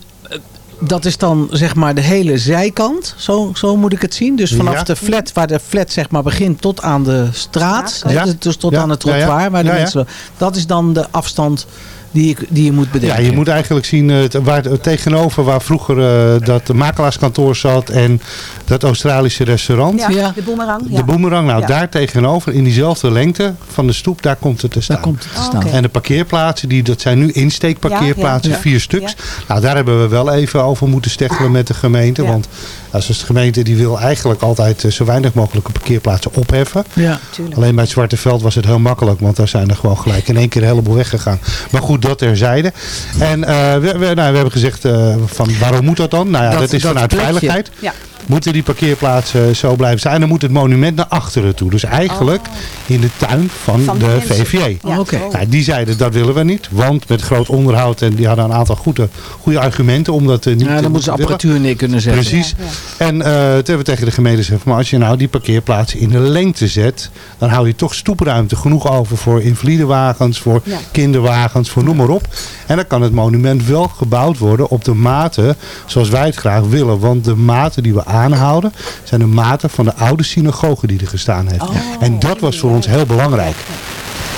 dat is dan zeg maar de hele zijkant. Zo, zo moet ik het zien. Dus vanaf ja. de flat, waar de flat zeg maar begint tot aan de straat. Ja. Dus tot ja. aan het trottoir. Waar de mensen, dat is dan de afstand die je, die je moet bedenken. Ja, je moet eigenlijk zien eh, waar, tegenover waar vroeger uh, dat makelaarskantoor zat en dat Australische restaurant. Ja, de boemerang. De boemerang, nou daar tegenover in diezelfde lengte van de stoep, daar komt het te staan. Daar komt het te staan. En de parkeerplaatsen, die, dat zijn nu insteekparkeerplaatsen, vier stuks. Nou, daar hebben we wel even over moeten steggelen met de gemeente, want als de gemeente die wil eigenlijk altijd zo weinig mogelijke parkeerplaatsen opheffen. Ja. Alleen bij het Zwarte Veld was het heel makkelijk, want daar zijn er gewoon gelijk in één keer een heleboel weggegaan. Maar goed, dat terzijde. En uh, we, we, nou, we hebben gezegd, uh, van waarom moet dat dan? Nou ja, dat, dat is vanuit veiligheid. Ja. Moeten die parkeerplaatsen zo blijven zijn. En dan moet het monument naar achteren toe. Dus eigenlijk oh. in de tuin van, van de, de VVJ. Ja, okay. nou, die zeiden dat willen we niet. Want met groot onderhoud. En die hadden een aantal goede, goede argumenten om dat uh, niet ja, dan moeten ze apparatuur neer kunnen zetten. Precies. Ja, ja. En uh, toen hebben we tegen de gemeente gezegd. Maar als je nou die parkeerplaatsen in de lengte zet. Dan hou je toch stoepruimte genoeg over voor invalidewagens. Voor ja. kinderwagens. Voor noem maar op. En dan kan het monument wel gebouwd worden op de mate zoals wij het graag willen. Want de maten die we aanhouden zijn de maten van de oude synagoge die er gestaan heeft. Oh, en dat was voor ons heel belangrijk.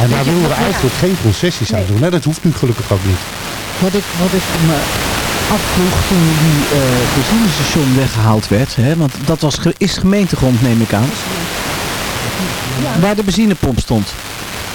En daar willen we eigenlijk geen concessies nee. aan doen. Nee, dat hoeft nu gelukkig ook niet. Wat ik, wat ik me afvroeg toen die uh, benzinestation weggehaald werd. Hè, want dat was, is gemeentegrond neem ik aan. Waar de benzinepomp stond.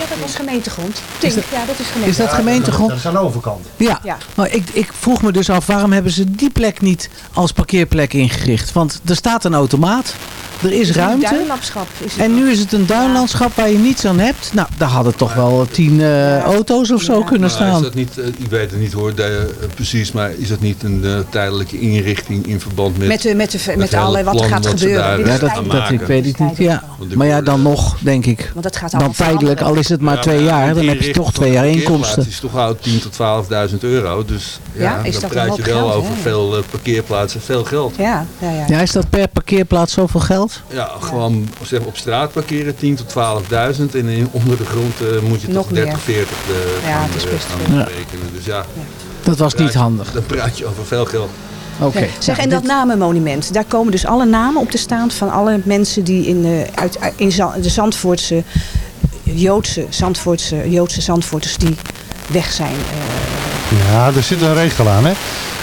Dat was gemeentegrond. Tink, dat, ja, dat is gemeentegrond. Is dat gemeentegrond? Dat is aan de overkant. Ja, ja. maar ik, ik vroeg me dus af, waarom hebben ze die plek niet als parkeerplek ingericht? Want er staat een automaat, er is, is ruimte. Een duinlandschap. Is het en nu is het een duinlandschap waar je niets aan hebt. Nou, daar hadden toch wel tien uh, auto's of zo ja. kunnen staan. Nou, is dat niet, uh, ik weet het niet hoor, de, uh, precies, maar is dat niet een uh, tijdelijke inrichting in verband met... Met, de, met, de, met, met allerlei wat er gaat wat gebeuren. Ja, dat, dat ik weet het niet, ja. Maar ja, dan nog, denk ik. Want dat gaat dan tijdelijk, al is het maar ja, twee jaar, dan heb je toch twee jaar inkomsten. Het is toch al 10 tot 12.000 euro, dus ja, ja is dan dat praat je wel geld, over veel parkeerplaatsen, veel geld. Ja, ja, ja. Ja, is dat per parkeerplaats zoveel geld? Ja, gewoon zeg, op straat parkeren 10 tot 12.000 en in, onder de grond uh, moet je Nog toch 30, meer. 40 uh, Ja, gaan, het is veel. berekenen. Dus ja, Dat was niet handig. Dan praat je over veel geld. Oké. Nee, Zeg, en dat namenmonument, daar komen dus alle namen op te staan van alle mensen die in de, uit, in de Zandvoortse, Joodse, Zandvoortse, Joodse Zandvoorters die weg zijn. eh, Ja, er zit een regel aan. Hè?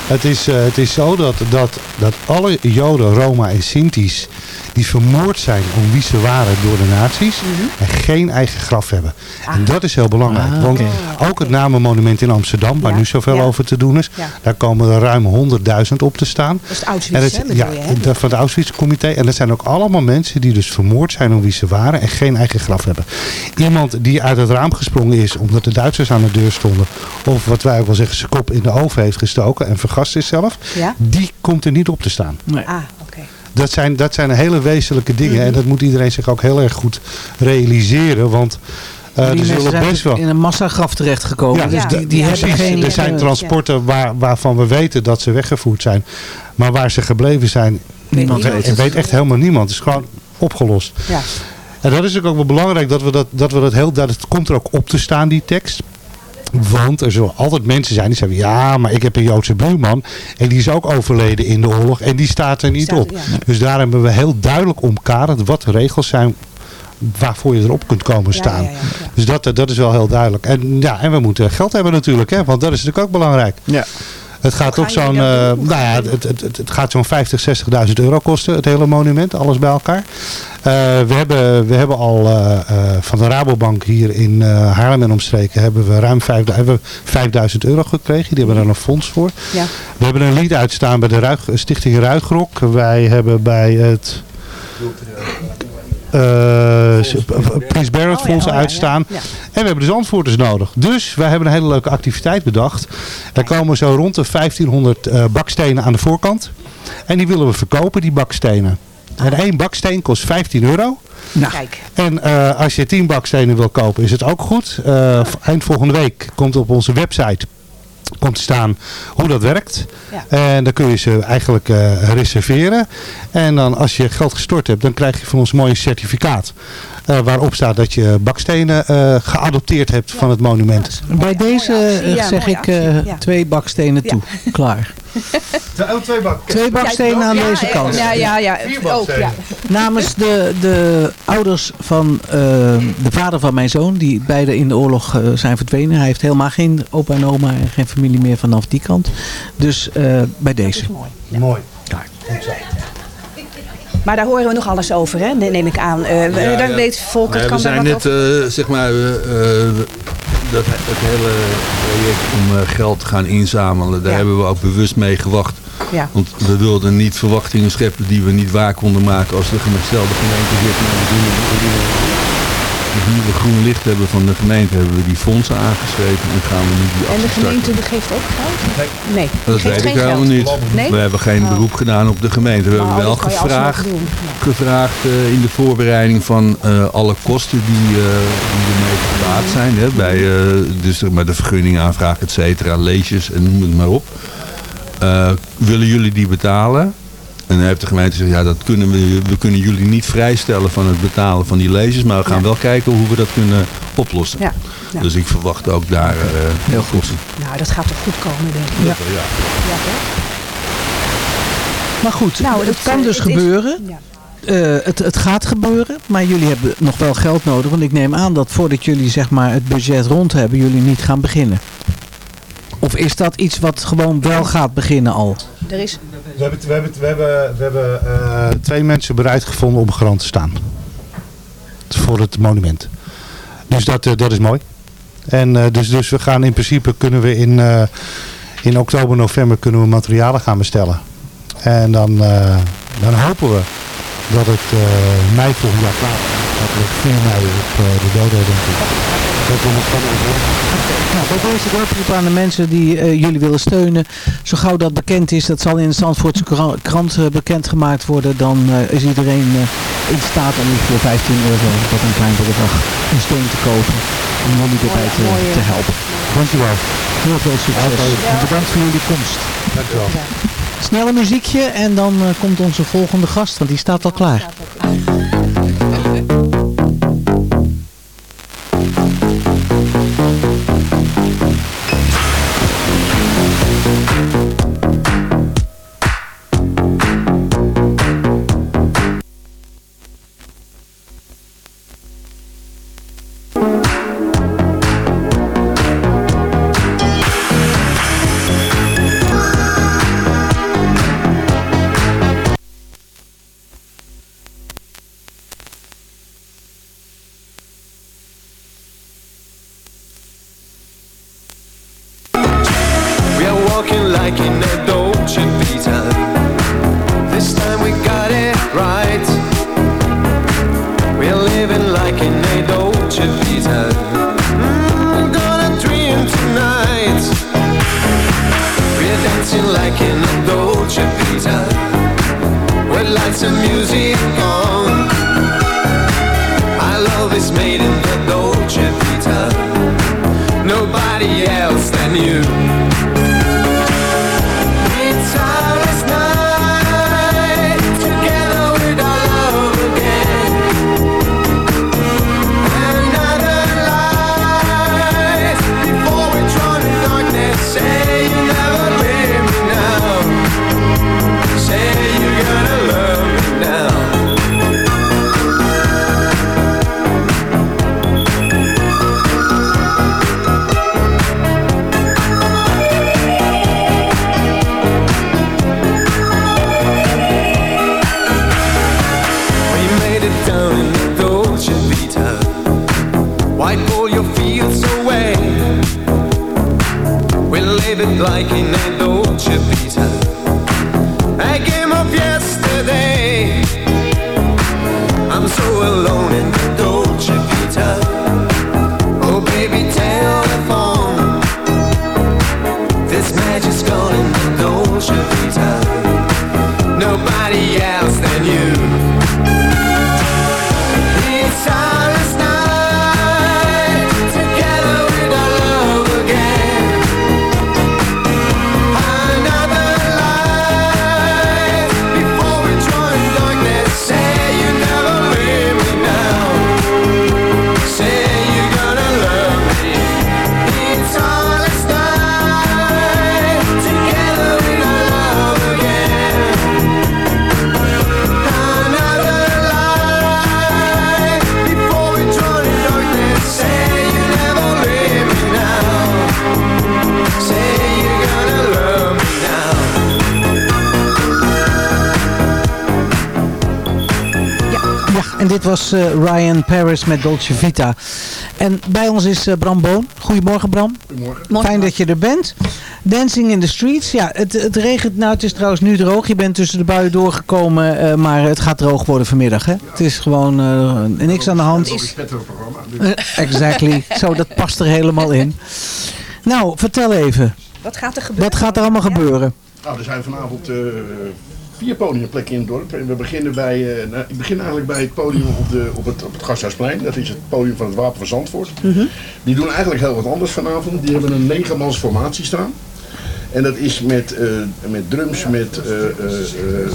Het, is, eh, het is zo dat, dat, dat alle Joden, Roma en Sinti's die vermoord zijn om wie ze waren door de nazi's en geen eigen graf hebben. En dat is heel belangrijk. Ah, want ook het namenmonument in Amsterdam, waar Ja, nu zoveel ja. over te doen is, Ja. daar komen er ruim 100.000 op te staan. dat is het En Auschwitz, dat, hè, ja, je, van het Auschwitz-comité. En dat zijn ook allemaal mensen die dus vermoord zijn om wie ze waren en geen eigen graf hebben. Iemand die uit het raam gesprongen is omdat de Duitsers aan de deur stonden. Of wat wij ook wel zeggen, zijn kop in de oven heeft gestoken en vergast is zelf. Ja? Die komt er niet op te staan. Ah, oké. Dat zijn, dat zijn hele wezenlijke dingen. En dat moet iedereen zich ook heel erg goed realiseren. Want eh, die er mensen zullen zijn best wel... in een massagraf terechtgekomen. Ja, dus ja, die, die ja, hebben Precies, geen... er zijn transporten waar, waarvan we weten dat ze weggevoerd zijn. Maar waar ze gebleven zijn, niemand weet weet, het. weet echt helemaal niemand. Het is gewoon opgelost. Ja. En dat is ook wel belangrijk dat we dat, dat we dat heel dat het komt er ook op te staan, die tekst. Want er zullen altijd mensen zijn die zeggen, ja, maar ik heb een Joodse buurman. En die is ook overleden in de oorlog en die staat er niet Staat- op. ja. Dus daar hebben we heel duidelijk omkaderd wat de regels zijn waarvoor je erop kunt komen Ja, staan. ja, ja, ja. Dus dat, dat is wel heel duidelijk. En, ja, en we moeten geld hebben natuurlijk, hè, want dat is natuurlijk ook belangrijk. Ja. Het gaat toch gaan zo'n, eh, nou ja, het, het, het, het gaat zo'n 50, 60.000 euro kosten, het hele monument, alles bij elkaar. Eh, we, hebben, we hebben al eh, eh, van de Rabobank hier in eh, Haarlem en omstreken hebben we ruim 5000, hebben we 5000 euro gekregen. Die hebben daar een fonds voor. Ja. We hebben een lied uitstaan bij de Ruig, Stichting Ruigrok. Wij hebben bij het Prins Barrett Oh ja, Fonds oh ja, uitstaan. ja, ja. En we hebben dus antwoorders nodig. Dus wij hebben een hele leuke activiteit bedacht. Er komen zo rond de 1500 eh, bakstenen aan de voorkant. En die willen we verkopen, die bakstenen. En één baksteen kost 15 euro. Nou, Kijk. En eh, als je 10 bakstenen wil kopen, is het ook goed. Eh, eind volgende week komt op onze website komt te staan hoe dat werkt. Ja. En dan kun je ze eigenlijk eh, reserveren. En dan als je geld gestort hebt, dan krijg je van ons een mooi certificaat. Eh, waarop staat dat je bakstenen eh, geadopteerd hebt van het monument. Bij deze eh, Ja, zeg ik eh, twee bakstenen toe. Klaar. twee, bak twee bakstenen aan Ja, deze kant. Ja, ja, ja. Ook, ja. Namens de, de ouders van de vader van mijn zoon, die beide in de oorlog zijn verdwenen. Hij heeft helemaal geen opa en oma en geen familie meer vanaf die kant. Dus eh, bij deze. Mooi. Maar daar horen we nog alles over, hè? Ne- neem ik aan. We- Ja, daar ja. weet Volker Nee, kan we zijn net, eh, zeg maar, eh, dat, het hele project om geld te gaan inzamelen, daar Ja. hebben we ook bewust mee gewacht. Ja. Want we wilden niet verwachtingen scheppen die we niet waar konden maken als de gestelde gemeente zegt, nou, willen- nu we groen licht hebben van de gemeente, hebben we die fondsen aangeschreven en gaan we nu die En de gemeente geeft ook geld? Nee. Dat geeft weet geen ik helemaal geld. niet. Nee? We hebben geen Oh. beroep gedaan op de gemeente. We Maar hebben wel dat je alsnog gevraagd, gevraagd eh, in de voorbereiding van eh, alle kosten die, eh die ermee gebaat zijn. Hè, bij, eh, dus de- met de vergunningaanvraag, et cetera, leesjes en noem het maar op. Eh, willen jullie die betalen? En dan heeft de gemeente gezegd, ja, dat kunnen we, we kunnen jullie niet vrijstellen van het betalen van die leesjes, maar we gaan wel kijken hoe we dat kunnen oplossen. Ja. Ja. Dus ik verwacht ook daar eh Heel goed. Nou, dat gaat toch goed komen, denk ik. Ja. Ja. Maar goed, Nou, het het, kan eh, dus het is- gebeuren. ja. Eh, het, het gaat gebeuren, maar jullie hebben nog wel geld nodig. Want ik neem aan dat voordat jullie zeg maar, het budget rond hebben, jullie niet gaan beginnen. Of is dat iets wat gewoon wel gaat beginnen al? Er is... We hebben, we hebben, we hebben, we hebben eh, twee mensen bereid gevonden om garant te staan. Voor het monument. Dus dat, eh, dat is mooi. En eh, dus, dus we gaan in principe kunnen we in, eh, in oktober, november kunnen we materialen gaan bestellen. En dan, eh, dan hopen we dat het eh, mei volgend jaar klaar. Dat we 4 mei op eh, de dodo denk ik. Dat we nog van Nou, bij deze de oproep aan de mensen die eh, jullie willen steunen. Zo gauw dat bekend is, dat zal in de Zandvoortse kra- krant eh, bekendgemaakt worden. Dan eh, is iedereen eh, in staat om voor 15 euro, wat een klein bedrag, een steun te kopen. Om Lonnie erbij te, te helpen. Dankjewel. Heel veel succes. En bedankt voor jullie komst. Dankjewel. Snelle muziekje en dan eh, komt onze volgende gast, want die staat al klaar. We are walking like in a was eh, Ryan Paris met Dolce Vita. En bij ons is eh, Bram Boon. Goedemorgen Bram. Goedemorgen. Fijn dat je er bent. Dancing in the Streets. Ja, het, het regent. Nou, het is trouwens nu droog. Je bent tussen de buien doorgekomen. eh, maar het gaat droog worden vanmiddag. Hè? Het is gewoon eh, niks aan de hand. Het is een programma. exactly. Zo, dat past er helemaal in. Nou, vertel even. Wat gaat er gebeuren? Wat gaat er allemaal gebeuren? Nou, er zijn vanavond eh, vier podiumplekken in het dorp. En we beginnen bij, eh, nou, ik begin eigenlijk bij het podium op, de, op, het, op het Gasthuisplein. Dat is het podium van het Wapen van Zandvoort. Die doen eigenlijk heel wat anders vanavond. Die hebben een negenmans formatie staan. En dat is met, eh, met drums, met, eh, eh, eh, eh,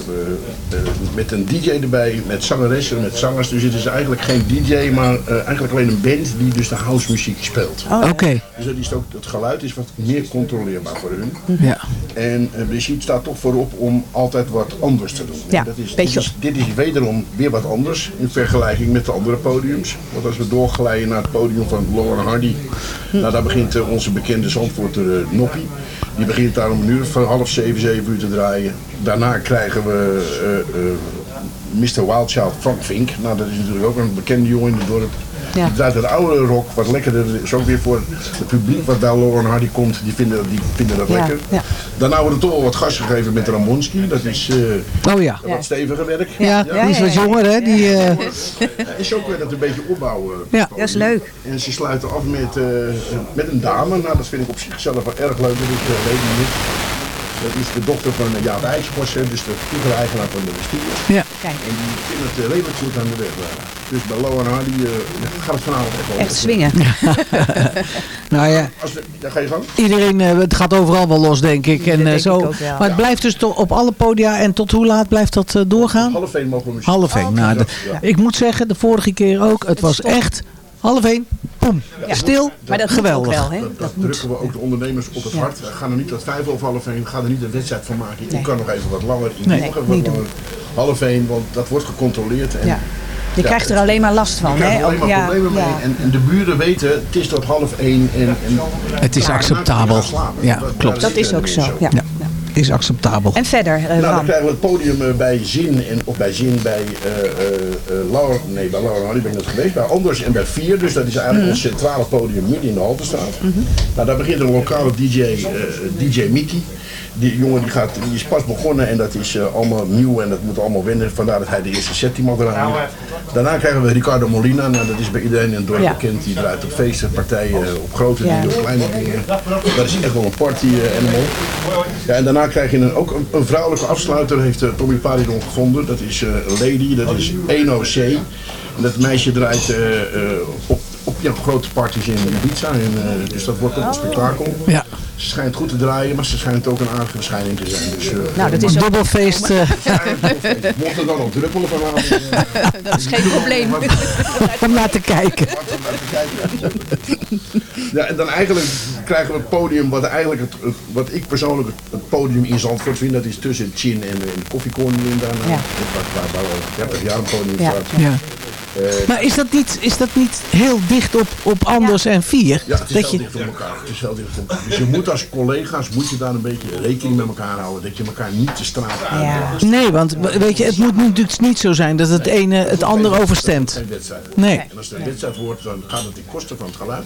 eh, met een DJ erbij, met zangeressen, met zangers. Dus het is eigenlijk geen DJ, maar eh, eigenlijk alleen een band die dus de house muziek speelt. Oké. Dus dat is ook, het geluid is wat meer controleerbaar voor hun. Ja. En uh, Brigitte staat toch voorop om altijd wat anders te doen. Ja, dat is, dit, beetje- is, dit is wederom weer wat anders in vergelijking met de andere podiums. Want als we doorglijden naar het podium van Lauren Hardy, nou, daar begint onze bekende Zandvoorter uh, Noppie. Die begint daar om een uur van half zeven, zeven uur te draaien. Daarna krijgen we eh, eh, Mr. Wildchild Frank Vink. Nou, dat is natuurlijk ook een bekende jongen in het dorp. Ja. Die draait het oude rock, wat lekkerder is ook weer voor het publiek wat bij Lauren Hardy komt. Die vinden, die vinden dat Ja, lekker. ja. Daarna wordt er toch wel wat gas gegeven met Ramonski. Dat is eh, Oh ja. wat steviger werk. Ja, die is wat jonger hè. Die, eh, is ook weer dat een beetje opbouwen. Ja. Dat is leuk. En ze sluiten af met, eh, met een dame. Nou, dat vind ik op zichzelf wel erg leuk. Dat is uh, Lady Nick. Dat is de dochter van uh, Jaap IJsbos, hè, dus de vroegere eigenaar van de bestuur. Ja. Kijk. En die vindt het uh, redelijk goed aan de weg. waren. Dus bij Lo en Hardy uh, gaat het vanavond echt wel. Echt swingen. nou ja, Als we, ja, ga je gang. iedereen, eh, het gaat overal wel los denk ik. En, eh, denk zo. ik ook wel. Maar het blijft dus toch op alle podia. En tot hoe laat blijft dat eh, doorgaan? Half één mogen we muziek. Half één. Nou, de- Ja. ik moet zeggen, de vorige keer ook. Het was echt half één. Boom. Stil. Maar dat Geweldig. wel, hè? Dat, dat drukken we ook de ondernemers op het hart. We gaan er niet tot vijf of half één. We gaan er niet een wedstrijd van maken. Je Nee. kan nog even wat langer. Je Nee, mag even niet wat langer. Half één, want dat wordt gecontroleerd. En Ja. Je Ja, krijgt er alleen maar last van. Je krijgt hè? er alleen maar Ook- ja, problemen mee. ja. En, en de buren weten, het is tot half één. En, en Het is acceptabel. Ja, Dat- klopt. Dat is ook zo. Ja. Is acceptabel. En verder, eh, Nou, dan krijgen we het podium eh, bij Zin, en, of bij Zin bij uh, uh, Laura, nee bij Laura Hardy ben ik net geweest, bij Anders en bij Vier, dus dat is eigenlijk Mhm. ons centrale podium midden in de Haltestraat. Nou, daar begint een lokale DJ, eh, DJ Mickey. Die jongen die, gaat, die is pas begonnen en dat is eh, allemaal nieuw en dat moet allemaal wennen, vandaar dat hij de eerste set die mag draaien. Daarna krijgen we Ricardo Molina, nou, dat is bij iedereen in het dorp Ja. bekend, die draait op feesten, partijen, op grote Ja. dingen, op kleine dingen. Dat is echt wel een party eh, animal. Ja, en daarna krijg je een, ook een, een vrouwelijke afsluiter, heeft uh, Tommy Paridon gevonden. Dat is uh, Lady, dat is 1OC. En dat meisje draait uh, op, op ja, grote parties in Ibiza. En, uh, dus dat wordt ook een spektakel. Ja. Ze schijnt goed te draaien, maar ze schijnt ook een aardige verschijning te zijn. Dus, uh, Nou, dat is ook- Dubbelfeest. eh, Mocht er dan op druppelen vanavond. uh, Dat is geen probleem. om naar te kijken. Ja, en dan eigenlijk krijgen we het podium wat eigenlijk het, het- wat ik persoonlijk het, podium in Zandvoort vind. Dat is tussen het Chin en, en in daarna. Ja. Waar, waar, waar al 30 jaar een podium Ja. staat. Ja. Eh, Maar is dat niet, is dat niet heel dicht op, op Anders en Vier? Ja, het is dat heel je, dicht op elkaar. Het is heel dicht op elkaar. Dus je moet als collega's moet je daar een beetje rekening met elkaar houden. Dat je elkaar niet de straat uit. Nee, want weet je, het moet natuurlijk niet zo zijn dat het ene het andere overstemt. Nee. En als het een wedstrijd wordt, dan gaat het ten koste van het geluid.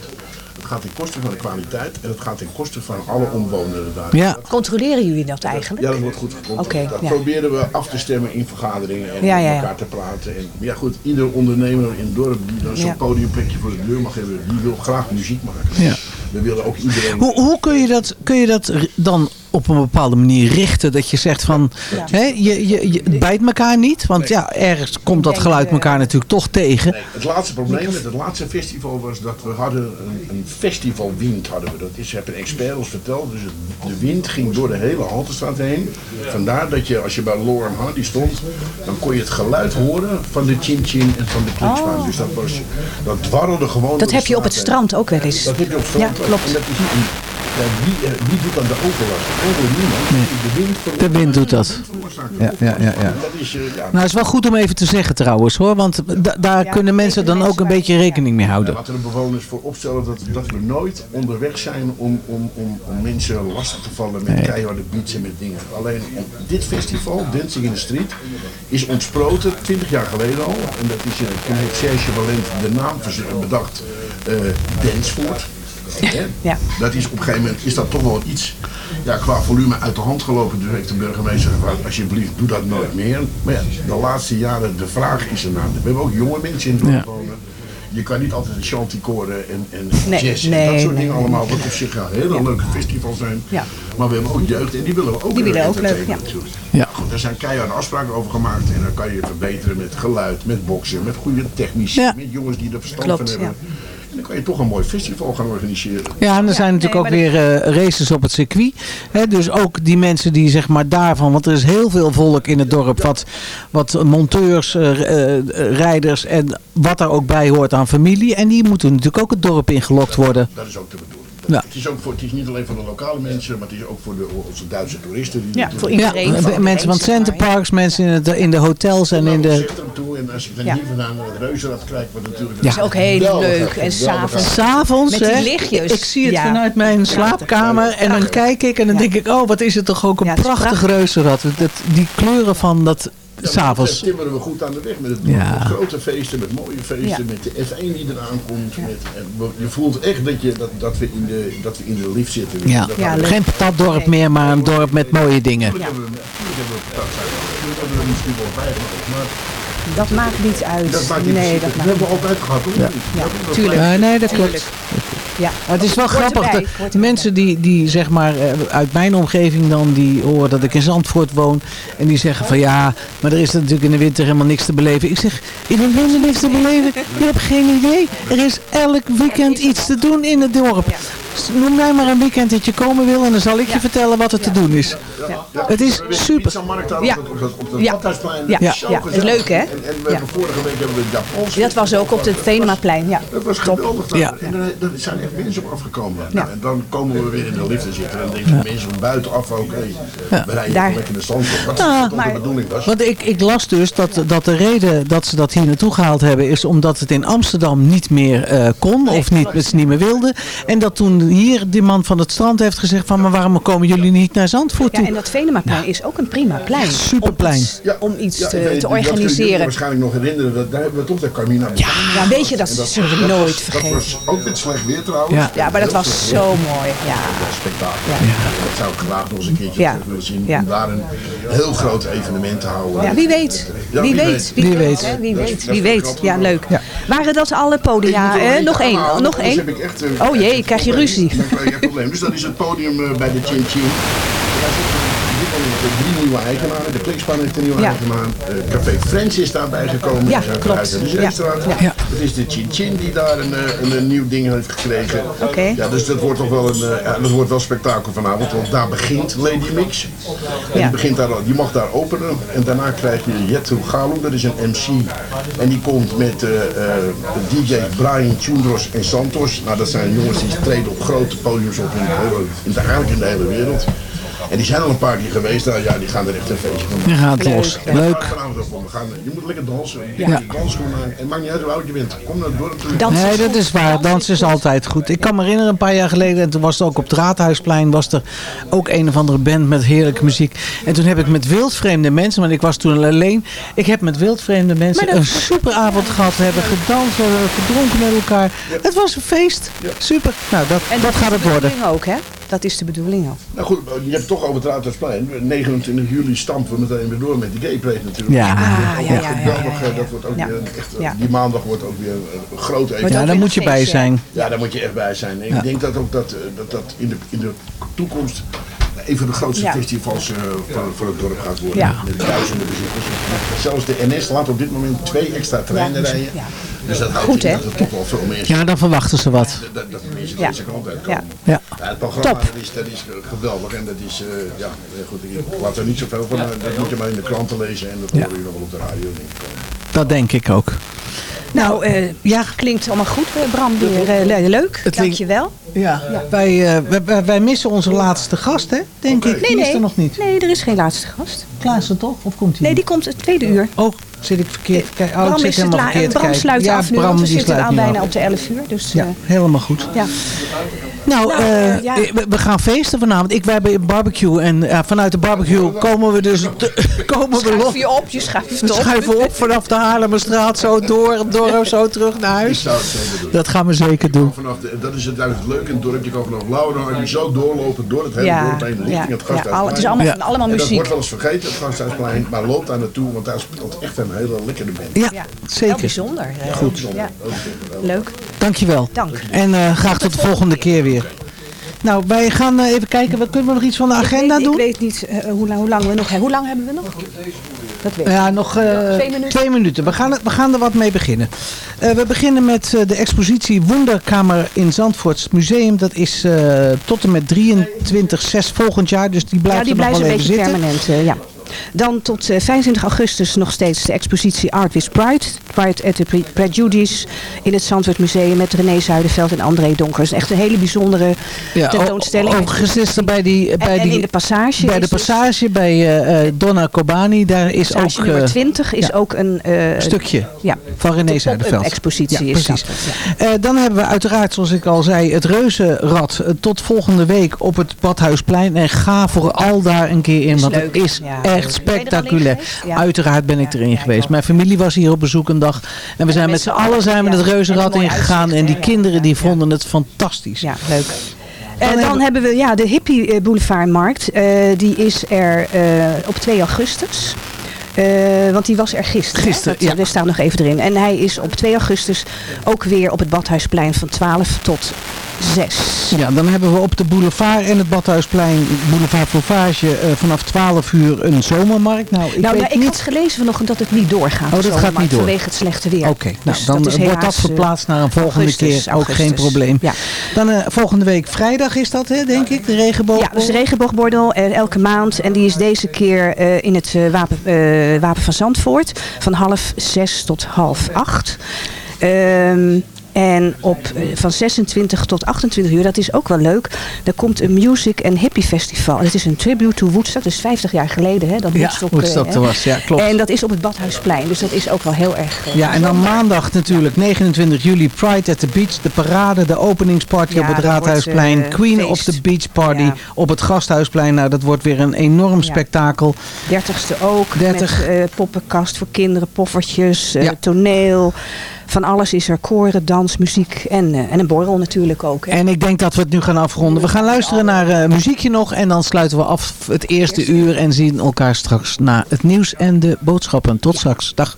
Het gaat ten koste van de kwaliteit. En het gaat ten koste van alle omwonenden daar. Ja. Controleren jullie dat eigenlijk? Ja, dat wordt goed gecontroleerd. Oké, dat ja. proberen we af te stemmen in vergaderingen en Ja, met ja, ja. elkaar te praten. En, ja goed, ieder ondernemer in het dorp die dan zo'n Ja. podiumplekje voor de deur mag hebben, die wil graag muziek maken. Ja. We willen ook iedereen... Hoe, hoe kun, je dat, kun je dat dan op een bepaalde manier richten? Dat je zegt van, hè, je, je, je het bijt elkaar niet. Want ja, ergens komt dat geluid elkaar natuurlijk toch tegen. Het laatste probleem met het laatste festival was dat we hadden een, een festivalwind hadden we. Dat is, heb een expert ons verteld. Dus het- de wind ging door de hele Haltestraat heen. Vandaar dat je, als je bij Lauren Hardy stond, dan kon je het geluid horen van de chin chin en van de klikspan. Oh. Dus dat was, dat dwarrelde gewoon Dat heb je op het strand ook wel eens. Dat heb je op het strand Ja, klopt. En dat is een Ja, wie, eh, wie doet dan de overlast? Eigenlijk niemand. Nee. De wind veroorzaakt- De wind doet dat. Ja, ja, ja, ja. Dat is, eh, ja, Nou, het is wel goed om even te zeggen trouwens hoor. Want da- daar kunnen mensen dan ook een beetje rekening mee houden. Laten de bewoners voor opstellen dat, dat we nooit onderweg zijn om, om, om, om mensen lastig te vallen met Nee. keiharde beats en met dingen. Alleen dit festival, Dancing in the Street, is ontsproten 20 jaar geleden al. En dat is, eh, toen heeft Serge Valent de naam bedacht, eh Dansvoort. Hè? Ja. Dat is op een gegeven moment is dat toch wel iets ja, qua volume uit de hand gelopen. Dus heeft de burgemeester gevraagd, alsjeblieft, doe dat nooit meer. Maar ja, de laatste jaren, de vraag is ernaar. We hebben ook jonge mensen in het wonen. Je kan niet altijd chanticoren en, en Nee, jazz en nee, dat soort nee, dingen allemaal. Wat op zich een hele Ja. leuke festival zijn. Ja. Maar we hebben ook jeugd en die willen we ook Die weer willen ook leuk, ja. Goed, er zijn keiharde afspraken over gemaakt en dan kan je verbeteren met geluid, met boksen, met goede technici, Ja. met jongens die er verstand Klopt, van hebben. En dan kan je toch een mooi festival gaan organiseren. Ja, en er zijn natuurlijk nee, ook weer eh, races op het circuit. Hè, dus ook die mensen die zeg maar daarvan, want er is heel veel volk in het dorp, wat, wat monteurs, eh, eh, rijders en wat daar ook bij hoort aan familie. En die moeten natuurlijk ook het dorp ingelokt worden. Dat is ook de bedoeling. Ja. Het, is ook voor, het is niet alleen voor de lokale mensen, maar het is ook voor de, onze Duitse toeristen. Die Ja, voor iedereen. Ja, mensen van centerparks, mensen in, het, in de hotels en in de... toe en als je van Ja. hier vandaan naar het reuzenrad kijkt, wat natuurlijk Ja. is ook heel geweldig leuk. En s'avonds-. S'avonds, Met die hè, lichtjes. ik zie het Ja. vanuit mijn slaapkamer en dan kijk ik en dan Ja. denk ik, oh wat is het toch ook een prachtig prachtig. reuzenrad. Dat, die kleuren van dat Ja, s'avonds. timmeren we goed aan de weg met het Ja. met grote feesten, met mooie feesten, Ja. met de F1 die eraan komt. Met, en we- je voelt echt dat, je, dat, dat, we in de, dat we in de lift zitten. Ja. Ja, we-. Geen patatdorp meer, maar een dorp met mooie dingen. Natuurlijk hebben we, natuurlijk hebben we patat zijn. Natuurlijk hebben we misschien wel bij gemaakt, maar Dat maakt niet uit. dat maakt niet nee, dat maakt hebben we altijd gehad, hoor. Ja. Ja, tuurlijk. Eh, nee, dat klopt. Ja. Maar het is wel grappig. erbij, mensen die, die zeg maar eh, uit mijn omgeving dan, die horen dat ik in Zandvoort woon. En die zeggen van ja, maar er is natuurlijk in de winter helemaal niks te beleven. Ik zeg, in de winter niks te beleven? Je hebt geen idee. Er is elk weekend iets te doen in het dorp. Noem mij maar een weekend dat je komen wil en dan zal ik je vertellen wat er te doen is. Ja. Het is super. Ja. Ja. Ja. Dat is zo Ja. gezellig. Is leuk, hè? En, en we hebben vorige week hebben we het Japans. Dat was ook op het Venemaplein. Ja. Dat was geweldig. Ja. En zijn echt mensen op afgekomen. Ja. En dan komen we weer in de lift te zitten. En dan denken mensen van buitenaf ook, hey, Ja. we rijden Daar- lekker in de stand. Wat Ah, maar- de bedoeling was. Want ik, ik las dus dat, dat de reden dat ze dat hier naartoe gehaald hebben... is omdat het in Amsterdam niet meer eh, kon of niet, dat ze niet meer wilden. En dat toen hier die man van het strand heeft gezegd van... maar waarom komen jullie niet naar Zandvoort Ja, toe? en dat Venemaplein is ook een prima plein. Superplein. Om iets, om iets Ja, te, ik weet- te dat organiseren. waarschijnlijk nog herinneren. Dat, daar hebben we toch de Carmina Ja, Ja, weet je, dat zullen we nooit Dat vergeten. was ook met slecht weer trouwens. Ja. Ja, maar dat was zo mooi. Ja. Dat spektakel. Ja. Dat zou ik graag nog eens een keertje Ja. terug willen zien. Ja. Om daar een heel groot evenement te houden. Ja, wie weet. Ja, Wie weet. Wie weet. Wie weet. Wie weet. Ja, leuk. Ja. Waren dat alle podia? er eentje Nog één. Nog één. eh, Oh jee, krijg je ruzie. Dus dat is het podium eh, bij de Chin Chin. Moment drie nieuwe eigenaren. De Klikspan heeft een nieuwe Ja. eigenaar. Eh, Café Friends is daarbij gekomen. Ja, zijn klopt. uit de Ja. Ja. Het is de Chin Chin die daar een, eh, een, een nieuw ding heeft gekregen. Oké. Ja, dus dat wordt toch wel een, eh, ja, dat wordt wel spektakel vanavond. Want daar begint Lady Mix. En die, begint daar, die mag daar openen. En daarna krijg je Jetro Galum, dat is een MC. En die komt met de DJ's Brian, Chundros en Santos. Nou, dat zijn jongens die treden op grote podiums op in, de hele- in de, eigenlijk in de hele wereld. En die zijn al een paar keer geweest. Nou ja, die gaan er echt een feestje van maken. Je gaat los. Leuk. We gaan, je moet lekker dansen. Ja. Ja. Dansschoenen aan. En het maakt niet uit hoe oud je bent. Kom naar het dorp toe. Nee, dat is waar. Dansen is altijd goed. Ik kan me herinneren een paar jaar geleden, en toen was het ook op het Raadhuisplein, was er ook een of andere band met heerlijke muziek. En toen heb ik met wildvreemde mensen, want ik was toen alleen, ik heb met wildvreemde mensen een superavond gehad. We hebben gedanst, we hebben gedronken met elkaar. Het was een feest. Super. Nou, dat, En dat gaat het de worden. ook, hè? Dat is de bedoeling ook. Nou goed, je hebt het toch over het Raadhuisplein. 29 juli stampen we meteen weer door met die gay parade natuurlijk. Ja. Ah, ja, eh, Dat wordt ook Ja. weer echt. Die maandag wordt ook weer een groot evenement. Ja, daar moet je bij zijn. Ja, daar moet je echt bij zijn. En Ja. ik denk dat ook dat eh, dat, dat in, de, in de toekomst een van de grootste Ja. festivals eh, voor, voor het dorp gaat worden. Ja. Met duizenden bezoekers. Zelfs de NS laat op dit moment twee extra treinen Ja. rijden. Ja. Dus dat houdt Goed, in hè? dat er toch wel veel mensen Ja, dan verwachten ze wat. dat, dat de mensen Ja. deze kant uit komen. Ja. Ja, het programma Top. Dat is, dat is eh, geweldig en dat is, eh, ja, eh, goed, ik laat er niet zoveel van, maar dat moet je maar in de kranten lezen en dat Ja. hoor je nog wel op de radio. Denk ik. Dat denk ik ook. Nou, eh, ja. klinkt allemaal goed, eh, Bram. Weer eh, le- leuk. Het Dank je wel. Ja, Wij, eh, wij- wij, missen onze laatste gast, hè? Denk ik. Nee, Die is nee. er nog niet. Nee, er is geen laatste gast. Klaassen toch? Of komt hij? Nee, die komt het tweede uur. Oh, zit ik verkeerd te kijken? Oh, ik Bram, zit is het verkeerd Bram sluit ja, af nu, Bram, want we zitten nu bijna op de 11 uur. Dus, Ja, helemaal goed. ja. Nou, Nou, eh, eh, ja. we, we gaan feesten vanavond. Ik, wij hebben een barbecue en ja, vanuit de barbecue komen we dus komen we Schuif los. je op, je schuift We op. schuiven op vanaf de Haarlemmerstraat, zo door het dorp, zo terug naar huis. zou het zeker doen. Dat gaan we zeker doen. Vanaf de, dat is het juist leuk in het dorp. Je kan vanaf Lauwerdam en je zo doorlopen door het hele Ja, dorp heen richting ja, het ja, Gasthuisplein. al- het is allemaal- Ja. allemaal En dat muziek. wordt wel eens vergeten, het Gasthuisplein. Maar loop daar naartoe, want daar speelt echt een hele lekkere band. Ja, Heel zeker. bijzonder. eh, Goed. Ja. Leuk. Dankjewel. Dank. En eh, graag tot de volgende keer weer. Nou, wij gaan eh, even kijken. Wat kunnen we nog iets van de agenda ik weet, doen? Ik weet niet eh, hoe, lang, hoe lang we nog hebben. Hoe lang hebben we nog? Dat weet ik. Ja, nog eh, Twee minuten. twee minuten. We gaan, we gaan er wat mee beginnen. We beginnen met de expositie Wonderkamer in Zandvoorts Museum. Dat is tot en met 23 6 volgend jaar. Dus die blijft ja, die er nog wel een even beetje zitten. permanent. ja. Dan tot eh, 25 augustus nog steeds de expositie Art with Pride. Pride at the Pre- Prejudice in het Zandvoort Museum met René Zuiderveld en André Donker. Dat is echt een hele bijzondere Ja, tentoonstelling. o- Overigens is er bij die... en, Bij en die in de passage bij de dus- passage bij eh, eh, Donna Kobani, daar is passage ook... nummer eh, 20 is ja, ook een... stukje ja, van René de Zuiderveld. expositie Ja, is precies. dat. Dan hebben we uiteraard, zoals ik al zei, het Reuzenrad tot volgende week op het Badhuisplein. En ga vooral daar een keer in, want leuk. het is echt spectaculair. Uiteraard ben ik erin geweest. Mijn familie was hier op bezoek een En we zijn met z'n allen zijn we het Reuzenrad En ingegaan. En die kinderen die vonden het fantastisch. Ja, leuk. Dan Eh, dan hebben- hebben we ja, de Hippie eh, Boulevardmarkt. Eh, die is er op 2 augustus. Want die was er gisteren. Gisteren, Dat, ja. Er staat nog even erin. En hij is op 2 augustus ook weer op het Badhuisplein van 12 tot 6. Ja, dan hebben we op de boulevard en het Badhuisplein, boulevard Fauvage, eh, vanaf 12 uur een zomermarkt. Nou, ik nou, weet nou, ik niet... had gelezen vanochtend dat het niet doorgaat. Oh, dat gaat niet door. Vanwege het slechte weer. Oké, nou Dus dan dat is wordt dat eh, verplaatst naar een volgende augustus, keer. Ook geen probleem. Ja. Dan eh, volgende week vrijdag is dat, hè, denk ik, de regenboog. Ja, dus de regenboogbordel eh, elke maand. En die is deze keer eh, in het eh, Wapen, eh, Wapen van Zandvoort. Van half zes tot half acht. Ehm, en op, eh, van 26 tot 28 uur, dat is ook wel leuk. Er komt een Music and Hippie Festival. Het is een tribute to Woodstock. Dus 50 jaar geleden hè, dat Woodstock, eh, Woodstock er was, ja, klopt. En dat is op het Badhuisplein. Dus dat is ook wel heel erg... eh, Ja, en dan maandag natuurlijk 29 juli Pride at the Beach. De parade, de openingsparty Ja, op het wordt, Raadhuisplein. Queen feest. of the Beach Party Ja. op het Gasthuisplein. Nou, dat wordt weer een enorm spektakel. 30ste ook. 30. Met poppenkast voor kinderen, poffertjes, toneel. Van alles is er. Koren, dans, muziek en, eh, en een borrel natuurlijk ook. Hè. En ik denk dat we het nu gaan afronden. We gaan luisteren naar eh, muziekje nog. En dan sluiten we af het eerste uur. En zien elkaar straks na het nieuws en de boodschappen. Tot straks. Dag.